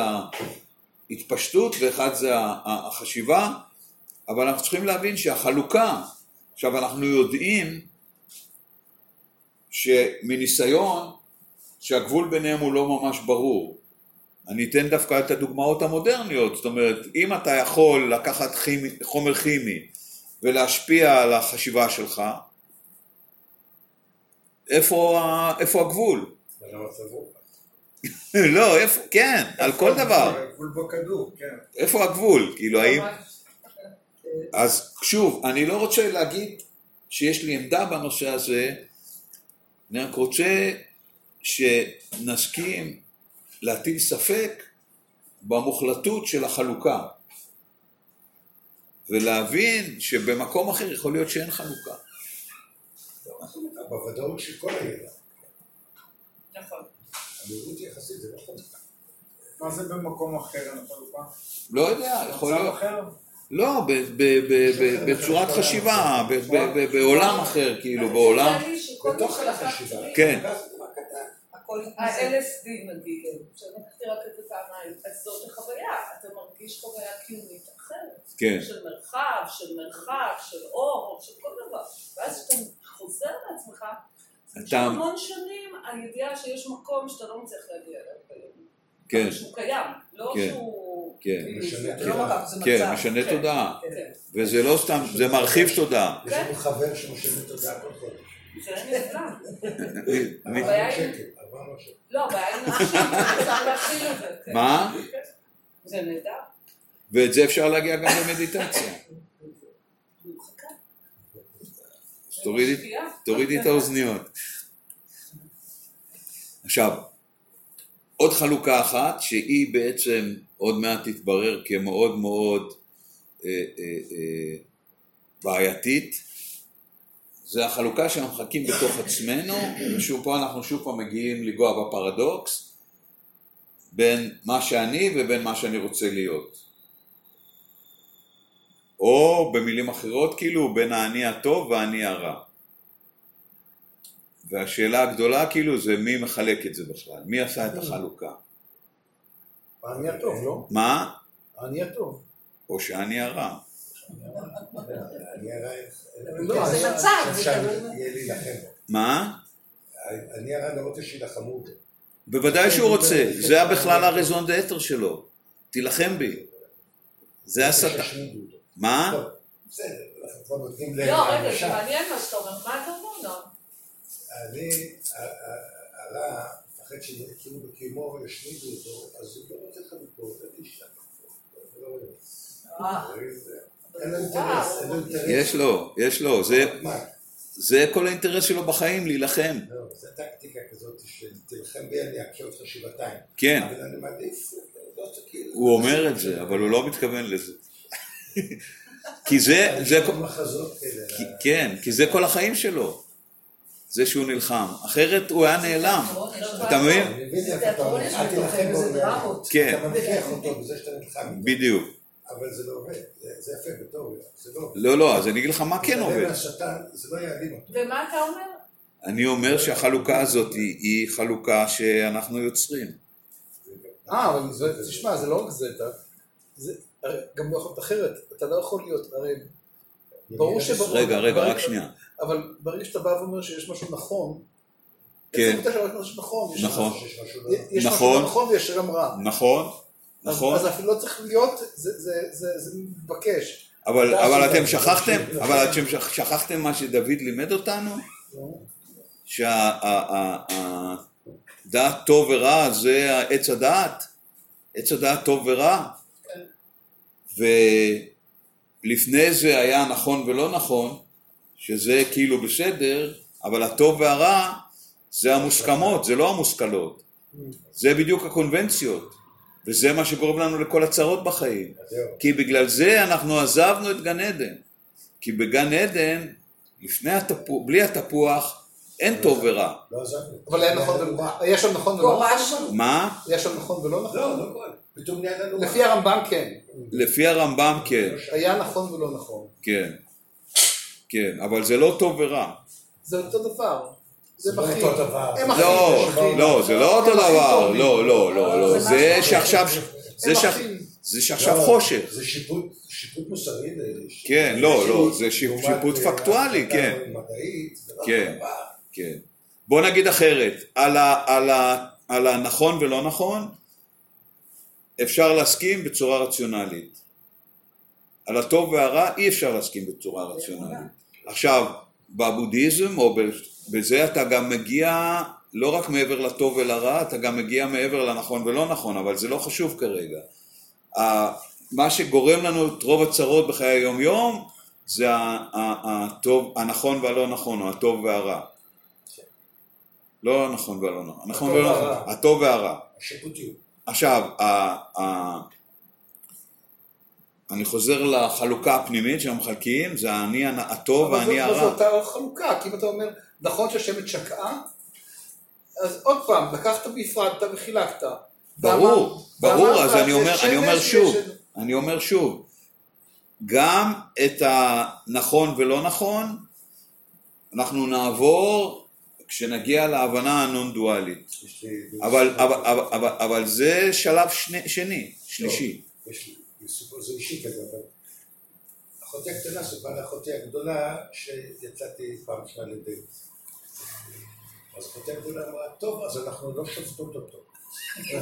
ההתפשטות ואחד זה החשיבה, אבל אנחנו צריכים להבין שהחלוקה, עכשיו אנחנו יודעים שמניסיון שהגבול ביניהם הוא לא ממש ברור. אני אתן דווקא את הדוגמאות המודרניות, זאת אומרת, אם אתה יכול לקחת כימי, חומר כימי ולהשפיע על החשיבה שלך, איפה, איפה הגבול? *laughs* לא, איפה, כן, על כל דבר. כן. איפה הגבול? כאילו, האם... ממש. אז שוב, אני לא רוצה להגיד שיש לי עמדה בנושא הזה, אני רק רוצה שנסכים להטיל ספק במוחלטות של החלוקה, ולהבין שבמקום אחר יכול להיות שאין חלוקה. בוודאות של כל הידע. נכון. המהירות יחסית זה לא חלוקה. מה זה במקום אחר אין חלוקה? לא יודע, יכול להיות... אחר? לא, ב- ב- ב- ב- בצורת חשיבה, ב- ב- ב- בעולם אחר, כאילו, בעולם... בתוך החשיבה. כן. זה דבר קטן. הכל ה-LSD נגיד, שאני לקחתי רק את זה פעמיים, אז זאת החוויה, אתה מרגיש חוויה קיומית אחרת. כן, של מרחב, של מרחק, של אור, של כל דבר. ואז כשאתה חוזר לעצמך, אתה- המון שנים הידיעה שיש מקום שאתה לא מצליח להגיע אליו כיום. כן, שהוא קיים, לא כן. שהוא... כן. כאילו, לא כן. משנה כן. תודעה. כן. וזה לא סתם, זה מרחיב תודעה. יש לנו חבר שמשנה תודעה כל חודש. זה נפלא. הבעיה 400 היא- שקל, 400 שקל. לא, הבעיה היא נפשית, אפשר להכיל את זה. כן. מה? זה נהדר. ואת זה אפשר להגיע גם במדיטציה. משפיעה. תורידי את האוזניות. עכשיו, עוד חלוקה אחת שהיא בעצם עוד מעט תתברר כמאוד מאוד אה, אה, אה, בעייתית, זה החלוקה שאנחנו מחכים בתוך עצמנו, ושוב פה אנחנו שוב פעם מגיעים לגוע בפרדוקס בין מה שאני ובין מה שאני רוצה להיות. או במילים אחרות כאילו בין האני הטוב והאני הרע. והשאלה הגדולה כאילו זה מי מחלק את זה בכלל, מי עשה את החלוקה. אני הטוב, לא? מה? אני הטוב. או שאני הרע. לא, זה מצב, זה. מה? אני הרע לא רוצה שיילחמו בו. בוודאי שהוא רוצה, זה בכלל הרזון דאתר שלו. תילחם בי. זה. שישמידו אותו. מה? טוב, בסדר, אנחנו כבר נותנים לא, רגע, זה. מעניין מה שאתה אומר. מה אתה אומר, נועם? אני, הרע, מפחד שיכירו בקיומו וישמידו אותו, אז הוא לא רוצה חלוקות, אין אישה. לא אין לו אינטרס, אין לו אינטרס. יש לו, יש לו, זה, כל האינטרס שלו בחיים, להילחם. לא, זו טקטיקה כזאת של בי, אני אכה אותך שבעתיים. כן, אבל אני מעדיף, לא כאילו... הוא אומר את זה, אבל הוא לא מתכוון לזה. *laughs* כי זה, זה, כן, כי זה כל החיים שלו. זה שהוא נלחם. אחרת הוא היה נעלם. אתה מבין? כן, אתה מבטיח אותו בזה שאתה נלחם איתו. בדיוק. אבל זה לא עובד, זה יפה בתיאוריה, זה לא עובד. לא, לא, אז אני אגיד לך מה כן עובד. זה לא יעלים אותו. ומה אתה אומר? אני אומר שהחלוקה הזאת היא, חלוקה שאנחנו יוצרים. אה, אבל זה, תשמע, זה לא רק זה, אתה... גם לא יכול להיות אחרת. אתה לא יכול להיות, הרי... ברור שברור. רגע, רגע, רק שנייה. אבל ברגע שאתה בא ואומר שיש משהו נכון, כן. נכון, יש נכון. נכון. משהו נכון ויש גם רע. נכון, נכון. אז אפילו לא צריך להיות, זה- מתבקש. אבל, אתם שכחתם, אבל. אתם שכ- שכחתם מה שדוד לימד אותנו? נו. שהדעת טוב ורע זה עץ הדעת? עץ הדעת טוב ורע? ולפני זה היה נכון ולא נכון, שזה כאילו בסדר, אבל הטוב והרע זה המוסכמות, זה לא המושכלות. זה בדיוק הקונבנציות, וזה מה שגורם לנו לכל הצרות בחיים. כי בגלל זה אנחנו עזבנו את גן עדן. כי בגן עדן, לפני התפוח, בלי התפוח, אין טוב ורע. לא עזבנו. אבל היה נכון ולא היה שם נכון ולא נכון? מה? היה שם נכון ולא נכון? לא, לא כל. פתאום נהיה לנו... לפי הרמב"ם כן. לפי הרמב"ם כן, היה נכון ולא נכון. כן. כן, אבל זה לא טוב ורע. זה אותו דבר. זה לא בכיר. אותו. לא, אחים. לא, זה לא אותו הם הכי דבר. לא, לא, לא, לא, זה שעכשיו, זה שעכשיו- אחים. זה שעכשיו לא, חושך. זה שיפוט, מוסרי. כן, לא, לא, זה שיפוט אה, פקטואלי, כן. לא כן. אותו. כן. בוא נגיד אחרת, על הנכון ולא נכון, אפשר להסכים בצורה רציונלית. על הטוב והרע אי אפשר להסכים בצורה רציונלית. עכשיו, בבודהיזם או בזה אתה גם מגיע לא רק מעבר לטוב ולרע, אתה גם מגיע מעבר לנכון ולא נכון, אבל זה לא חשוב כרגע. מה שגורם לנו את רוב הצרות בחיי היום יום זה הטוב, הנכון והלא נכון, או הטוב והרע. לא הנכון והלא נכון, הנכון והלא והרע. נכון, הטוב והרע. השיפוטיות. עכשיו, אני חוזר לחלוקה הפנימית שהם מחלקים, זה האני הטוב והאני זו- אבל זו הרע. אותה חלוקה, כי אם אתה אומר, נכון שהשמש שקעה, אז עוד פעם, לקחת והפרדת וחילקת. ברור, ברור, אז אני אומר, אני אומר שוב, אני אומר שוב, גם את הנכון ולא נכון, אנחנו נעבור כשנגיע להבנה הנון דואלית. יש לי- אבל, אבל, אבל, אבל, אבל זה שלב שני, שני, שלישי. יש לי סיפור זה אישי כזה, אבל אחותי הקטנה סיפרה לאחותי הגדולה שיצאתי פעם שנייה לדייט. אז אחותי הגדולה אמרה, טוב, אז אנחנו לא שופטות אותו. *laughs*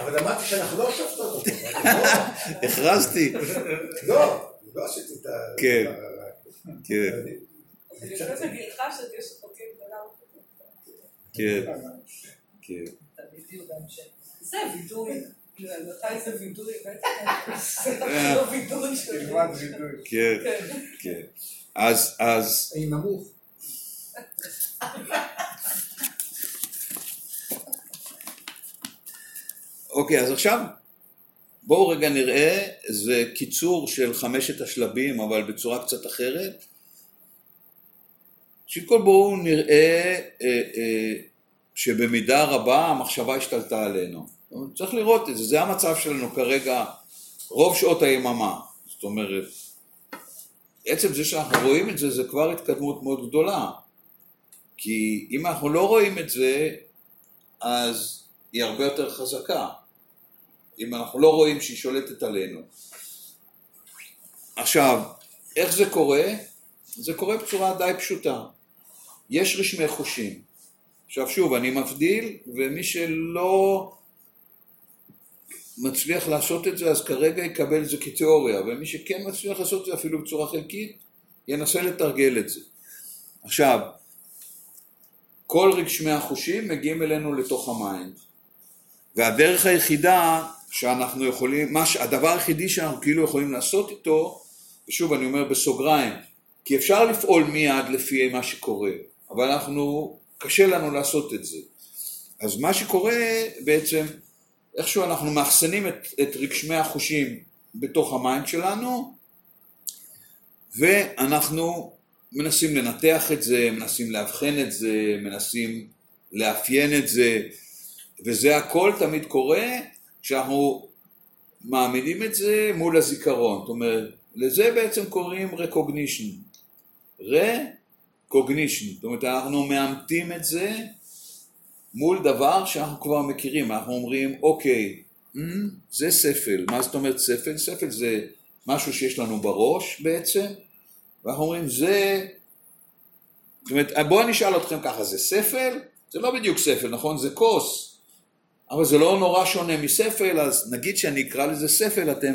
אבל אמרתי שאנחנו לא שופטות אותו. אמרתי, *laughs* "לא, הכרזתי, לא, לא עשיתי את ה... כן. כן, אני חושבת בגילך שתהיה שפוטים גדולה. כן, כן. זה וידוי. מתי זה וידוי? בטח. זה לא וידוי של... כן, כן. כן. אז, אז, נמוך. אוקיי, אז עכשיו בואו רגע נראה, זה קיצור של חמשת השלבים, אבל בצורה קצת אחרת. ראשית כל בואו נראה אה, אה, שבמידה רבה המחשבה השתלטה עלינו. צריך לראות את זה, זה המצב שלנו כרגע רוב שעות היממה. זאת אומרת, עצם זה שאנחנו רואים את זה, זה כבר התקדמות מאוד גדולה. כי אם אנחנו לא רואים את זה, אז היא הרבה יותר חזקה. אם אנחנו לא רואים שהיא שולטת עלינו. עכשיו, איך זה קורה? זה קורה בצורה די פשוטה. יש רשמי חושים. עכשיו שוב, אני מבדיל, ומי שלא מצליח לעשות את זה, אז כרגע יקבל את זה כתיאוריה, ומי שכן מצליח לעשות את זה אפילו בצורה חלקית, ינסה לתרגל את זה. עכשיו, כל רשמי החושים מגיעים אלינו לתוך ה mind. והדרך היחידה שאנחנו יכולים, מה, הדבר היחידי שאנחנו כאילו יכולים לעשות איתו, ושוב אני אומר בסוגריים, כי אפשר לפעול מיד לפי מה שקורה, אבל אנחנו, קשה לנו לעשות את זה. אז מה שקורה בעצם, איכשהו אנחנו מאחסנים את, את רשמי החושים בתוך ה mind שלנו, ואנחנו מנסים לנתח את זה, מנסים לאבחן את זה, מנסים לאפיין את זה, וזה הכל תמיד קורה כשאנחנו מעמידים את זה מול הזיכרון. זאת אומרת, לזה בעצם קוראים recognition. recognition. זאת אומרת, אנחנו מאמתים את זה מול דבר שאנחנו כבר מכירים. אנחנו אומרים, אוקיי, mm, זה ספל. מה זאת אומרת ספל? ספל זה משהו שיש לנו בראש בעצם, ואנחנו אומרים, זה... זאת אומרת, בואו אני אשאל אתכם ככה, זה ספל? זה לא בדיוק ספל, נכון? זה כוס. אבל זה לא נורא שונה מספל, אז נגיד שאני אקרא לזה ספל, אתם,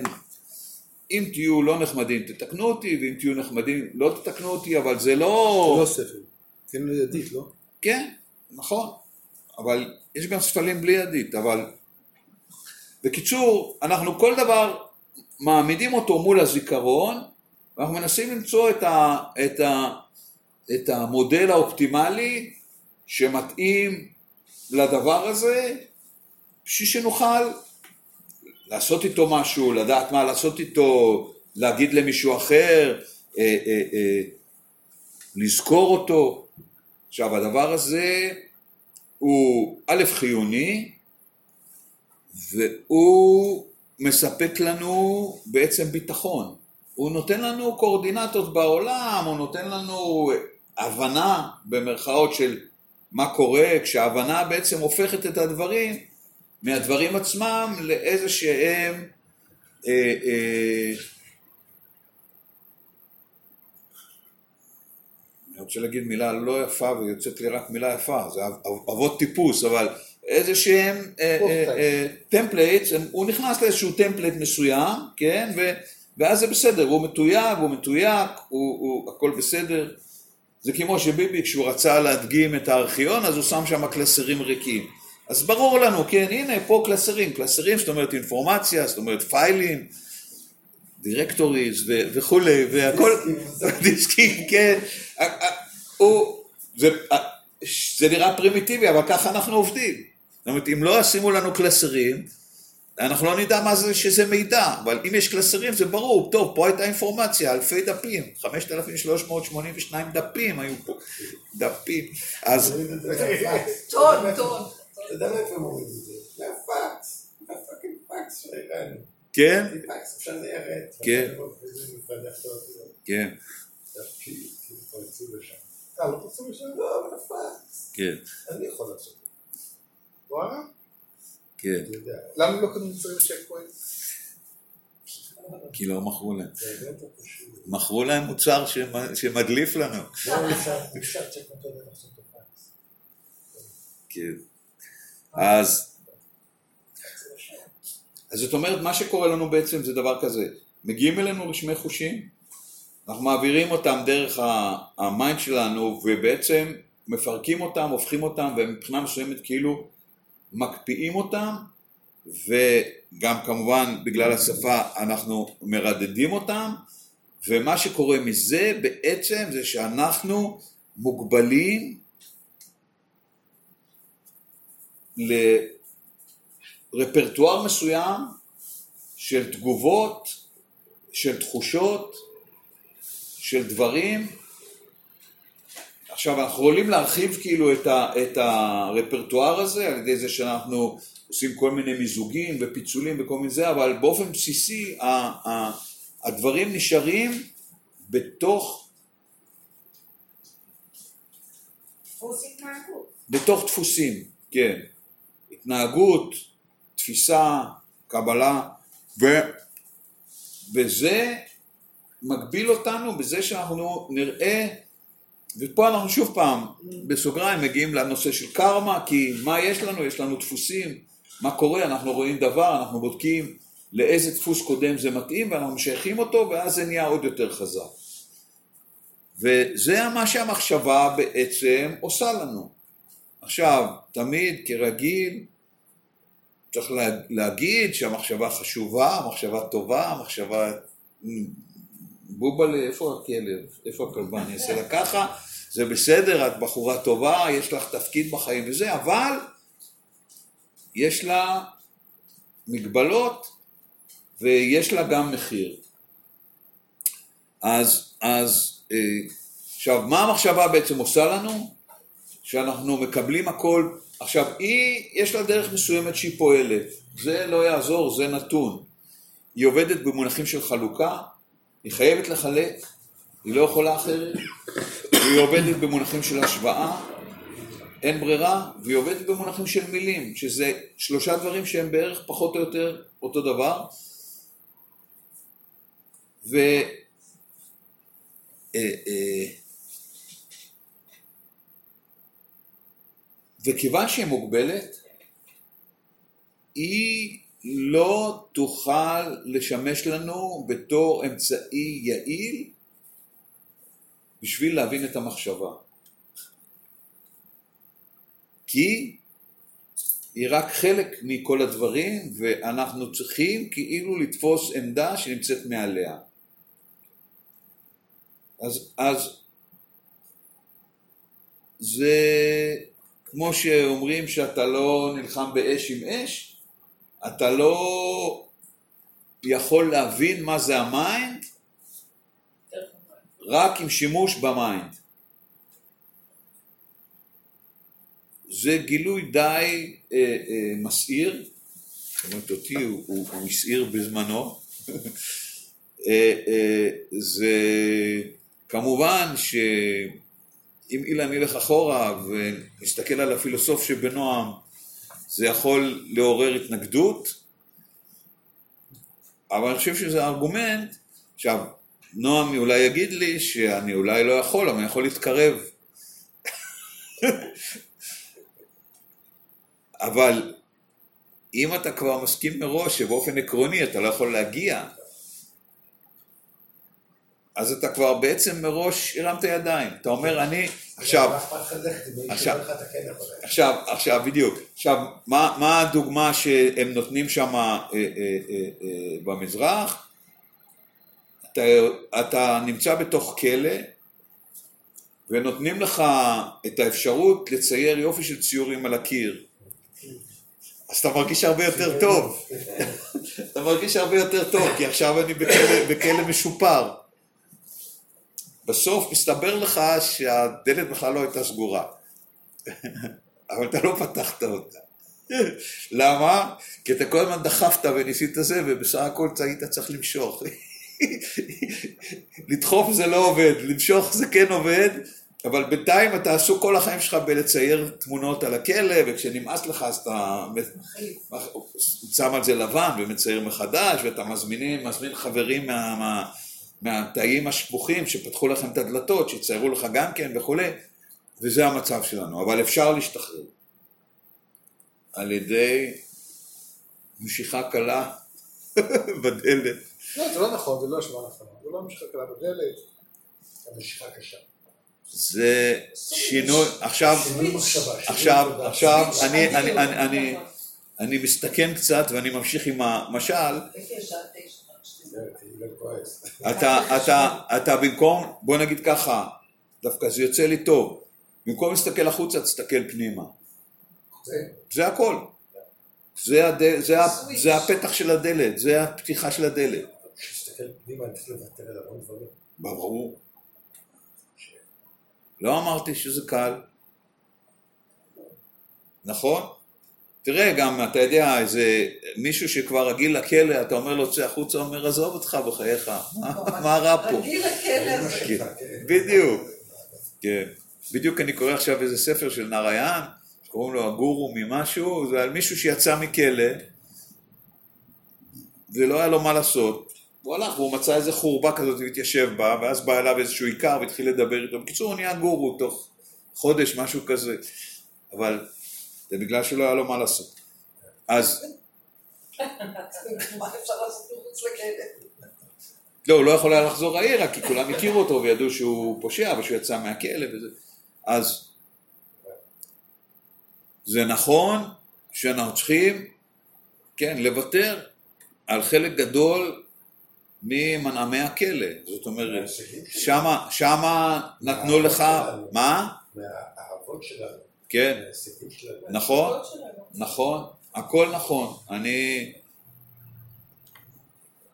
אם תהיו לא נחמדים תתקנו אותי, ואם תהיו נחמדים לא תתקנו אותי, אבל זה לא... זה לא ספל. כן ידית, לא? כן, נכון, אבל יש גם ספלים בלי ידית, אבל בקיצור, אנחנו כל דבר מעמידים אותו מול הזיכרון, ואנחנו מנסים למצוא את, ה, את את המודל האופטימלי שמתאים לדבר הזה, בשביל שנוכל לעשות איתו משהו, לדעת מה לעשות איתו, להגיד למישהו אחר, אה, אה, אה, לזכור אותו. עכשיו הדבר הזה הוא א' חיוני והוא מספק לנו בעצם ביטחון. הוא נותן לנו קואורדינטות בעולם, הוא נותן לנו הבנה במרכאות של מה קורה, כשההבנה בעצם הופכת את הדברים מהדברים עצמם לאיזה שהם אה, אה, רוצה להגיד מילה לא יפה ויוצאת לי רק מילה יפה, זה אב- אבות טיפוס, אבל איזה שהם templates, הוא נכנס לאיזשהו template מסוים, כן, ואז זה בסדר, הוא מתויג, הוא מתויק, הוא, הוא, הכל בסדר. זה כמו שביבי כשהוא רצה להדגים את הארכיון, אז הוא שם שם קלסרים ריקים. אז ברור לנו, כן, הנה פה קלסרים, קלסרים זאת אומרת אינפורמציה, זאת אומרת file ים, directories וכולי, והכל, דיסקים, *laughs* כן, הוא, זה, ה- זה נראה פרימיטיבי, אבל ככה אנחנו עובדים. זאת אומרת, אם לא ישימו לנו קלסרים, אנחנו לא נדע מה זה שזה מידע, אבל אם יש קלסרים זה ברור, טוב, פה הייתה אינפורמציה, אלפי דפים, 5,382 דפים היו פה, דפים, אז טון, טון. אתה יודע מאיפה הם אומרים את זה? מהפקס, מהפאקינג פקס שהראינו. כן. כן. כן, אה, לא פרסום לשם? לא, אבל הפקס. כן, אני יכול לעשות את וואלה? כן, זה, אתה יודע. למה הם לא קנו מוצרים בצ'ק פוינט? כי לא מכרו להם. מכרו להם מוצר שמ- שמדליף לנו. לא. כן. אז, אז זאת אומרת, מה שקורה לנו בעצם זה דבר כזה, מגיעים אלינו רשמי חושים, אנחנו מעבירים אותם דרך ה mind שלנו, ובעצם מפרקים אותם, הופכים אותם, ומבחינה מסוימת כאילו מקפיאים אותם, וגם כמובן בגלל השפה אנחנו מרדדים אותם, ומה שקורה מזה בעצם זה שאנחנו מוגבלים לרפרטואר מסוים של תגובות, של תחושות, של דברים. עכשיו אנחנו יכולים להרחיב כאילו את, ה, את הרפרטואר הזה על ידי זה שאנחנו עושים כל מיני מיזוגים ופיצולים וכל מיני זה, אבל באופן בסיסי ה, ה, הדברים נשארים בתוך, דפוס התנהגות. בתוך דפוסים, כן. התנהגות, תפיסה, קבלה, ו... וזה מגביל אותנו בזה שאנחנו נראה, ופה אנחנו שוב פעם בסוגריים מגיעים לנושא של קרמה, כי מה יש לנו? יש לנו דפוסים, מה קורה? אנחנו רואים דבר, אנחנו בודקים לאיזה דפוס קודם זה מתאים ואנחנו משייכים אותו ואז זה נהיה עוד יותר חזק. וזה מה שהמחשבה בעצם עושה לנו. עכשיו, תמיד כרגיל צריך לה, להגיד שהמחשבה חשובה, המחשבה טובה, המחשבה... בובלה, איפה הכלב? איפה הכלבה? אני אעשה לה ככה, זה בסדר, את בחורה טובה, יש לך תפקיד בחיים וזה, אבל יש לה מגבלות ויש לה גם מחיר. אז, אז, אה, עכשיו, מה המחשבה בעצם עושה לנו? שאנחנו מקבלים הכל, עכשיו, היא, יש לה דרך מסוימת שהיא פועלת, זה לא יעזור, זה נתון. היא עובדת במונחים של חלוקה, היא חייבת לחלק, היא לא יכולה אחרת, והיא עובדת במונחים של השוואה, אין ברירה, והיא עובדת במונחים של מילים, שזה שלושה דברים שהם בערך פחות או יותר אותו דבר, ו... אה, אה, וכיוון שהיא מוגבלת, היא לא תוכל לשמש לנו בתור אמצעי יעיל בשביל להבין את המחשבה. כי היא רק חלק מכל הדברים, ואנחנו צריכים כאילו לתפוס עמדה שנמצאת מעליה. אז, אז זה כמו שאומרים שאתה לא נלחם באש עם אש, אתה לא יכול להבין מה זה ה mind. רק עם שימוש ב mind. זה גילוי די אה, אה, מסעיר, זאת אומרת אותי הוא, הוא, הוא הסעיר בזמנו. *laughs* אה, אה, זה כמובן שאם אילן ילך אחורה ונסתכל על הפילוסוף שבנועם, זה יכול לעורר התנגדות, אבל אני חושב שזה ארגומנט, עכשיו, נועם אולי יגיד לי שאני אולי לא יכול, אבל אני יכול להתקרב. *laughs* אבל אם אתה כבר מסכים מראש שבאופן עקרוני אתה לא יכול להגיע, אז אתה כבר בעצם מראש הרמת ידיים. אתה אומר, אני, עכשיו, אתה כן. עכשיו, עכשיו, בדיוק. עכשיו, מה, מה הדוגמה שהם נותנים שם אה, אה, אה, אה, במזרח? אתה, אתה נמצא בתוך כלא, ונותנים לך את האפשרות לצייר יופי של ציורים על הקיר. אז אתה מרגיש הרבה יותר טוב. *laughs* אתה מרגיש הרבה יותר טוב, כי עכשיו אני בכלא, בכלא משופר. בסוף מסתבר לך שהדלת בכלל לא הייתה סגורה. *laughs* אבל אתה לא פתחת אותה. *laughs* למה? כי אתה כל הזמן דחפת וניסית זה, ובסך הכל היית צריך למשוך. *laughs* לדחוף זה לא עובד, למשוך זה כן עובד, אבל בינתיים אתה עסוק כל החיים שלך בלצייר תמונות על הכלא, וכשנמאס לך אז אתה שם על זה לבן ומצייר מחדש, ואתה מזמין, מזמין חברים מה, מה, מהתאים השפוכים שפתחו לכם את הדלתות, שיציירו לך גם כן וכולי, וזה המצב שלנו, אבל אפשר להשתחרר על ידי משיכה קלה *laughs* בדלת. לא, זה לא נכון, זה לא השוואה נכונה. זה לא משחק קלה בדלת. המשיכה קשה. זה שינוי, עכשיו, עכשיו. עכשיו, אני. אני, אני, אני, אני מסתכן קצת ואני ממשיך עם המשל, כועס. אתה, אתה, אתה במקום, בוא נגיד ככה, דווקא זה יוצא לי טוב, במקום להסתכל החוצה, תסתכל פנימה. זה, זה הכל. זה, הד... זה, ה... זה הפתח של הדלת, זה הפתיחה של הדלת. כשתסתכל פנימה, אני צריך לוותר על המון דברים. ברור. לא אמרתי שזה קל. נכון? תראה, גם, אתה יודע, איזה מישהו שכבר רגיל לכלא, אתה אומר לו, צא החוצה, אומר, עזוב אותך בחייך, מה- מה רע פה? רגיל לכלא. *laughs* כן, בדיוק. כן. בדיוק אני קורא עכשיו איזה ספר של נריין, שקוראים לו הגורו ממשהו, זה על מישהו שיצא מכלא, ולא היה לו מה לעשות. הוא הלך והוא מצא איזה חורבה כזאת והתיישב בה, ואז בא אליו איזשהו איכר והתחיל לדבר איתו. בקיצור, הוא נהיה גורו תוך חודש, משהו כזה. אבל זה בגלל שלא היה לו מה לעשות. אז מה אפשר לעשות מחוץ לכלא? לא, הוא לא יכול היה לחזור העירה, כי כולם הכירו אותו וידעו שהוא פושע ושהוא יצא מהכלא וזה. אז זה נכון שאנחנו צריכים, כן, לוותר על חלק גדול ממנעמי הכלא. זאת אומרת. שמה, שמה נתנו לך, מה? מהאהבות שלנו, כן, שלנו. נכון. נכון, הכל נכון. אני...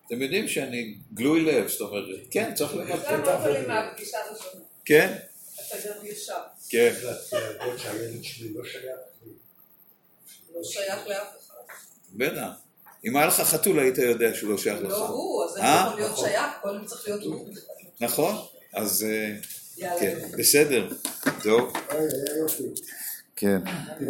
אתם יודעים שאני גלוי לב, זאת אומרת, כן, צריך זה לוותר. אמרת לי מהפגישה הראשונה. כן, אתה גם ישר. כן. לא שייך. לא שייך לאף אחד. בטח. אם היה לך חתול היית יודע שהוא לא שייך לך. לא הוא, אז איך אה? יכול להיות שייך? קודם צריך להיות הוא. נכון? אז אה. כן, בסדר. טוב. אוי, היה יופי. כן.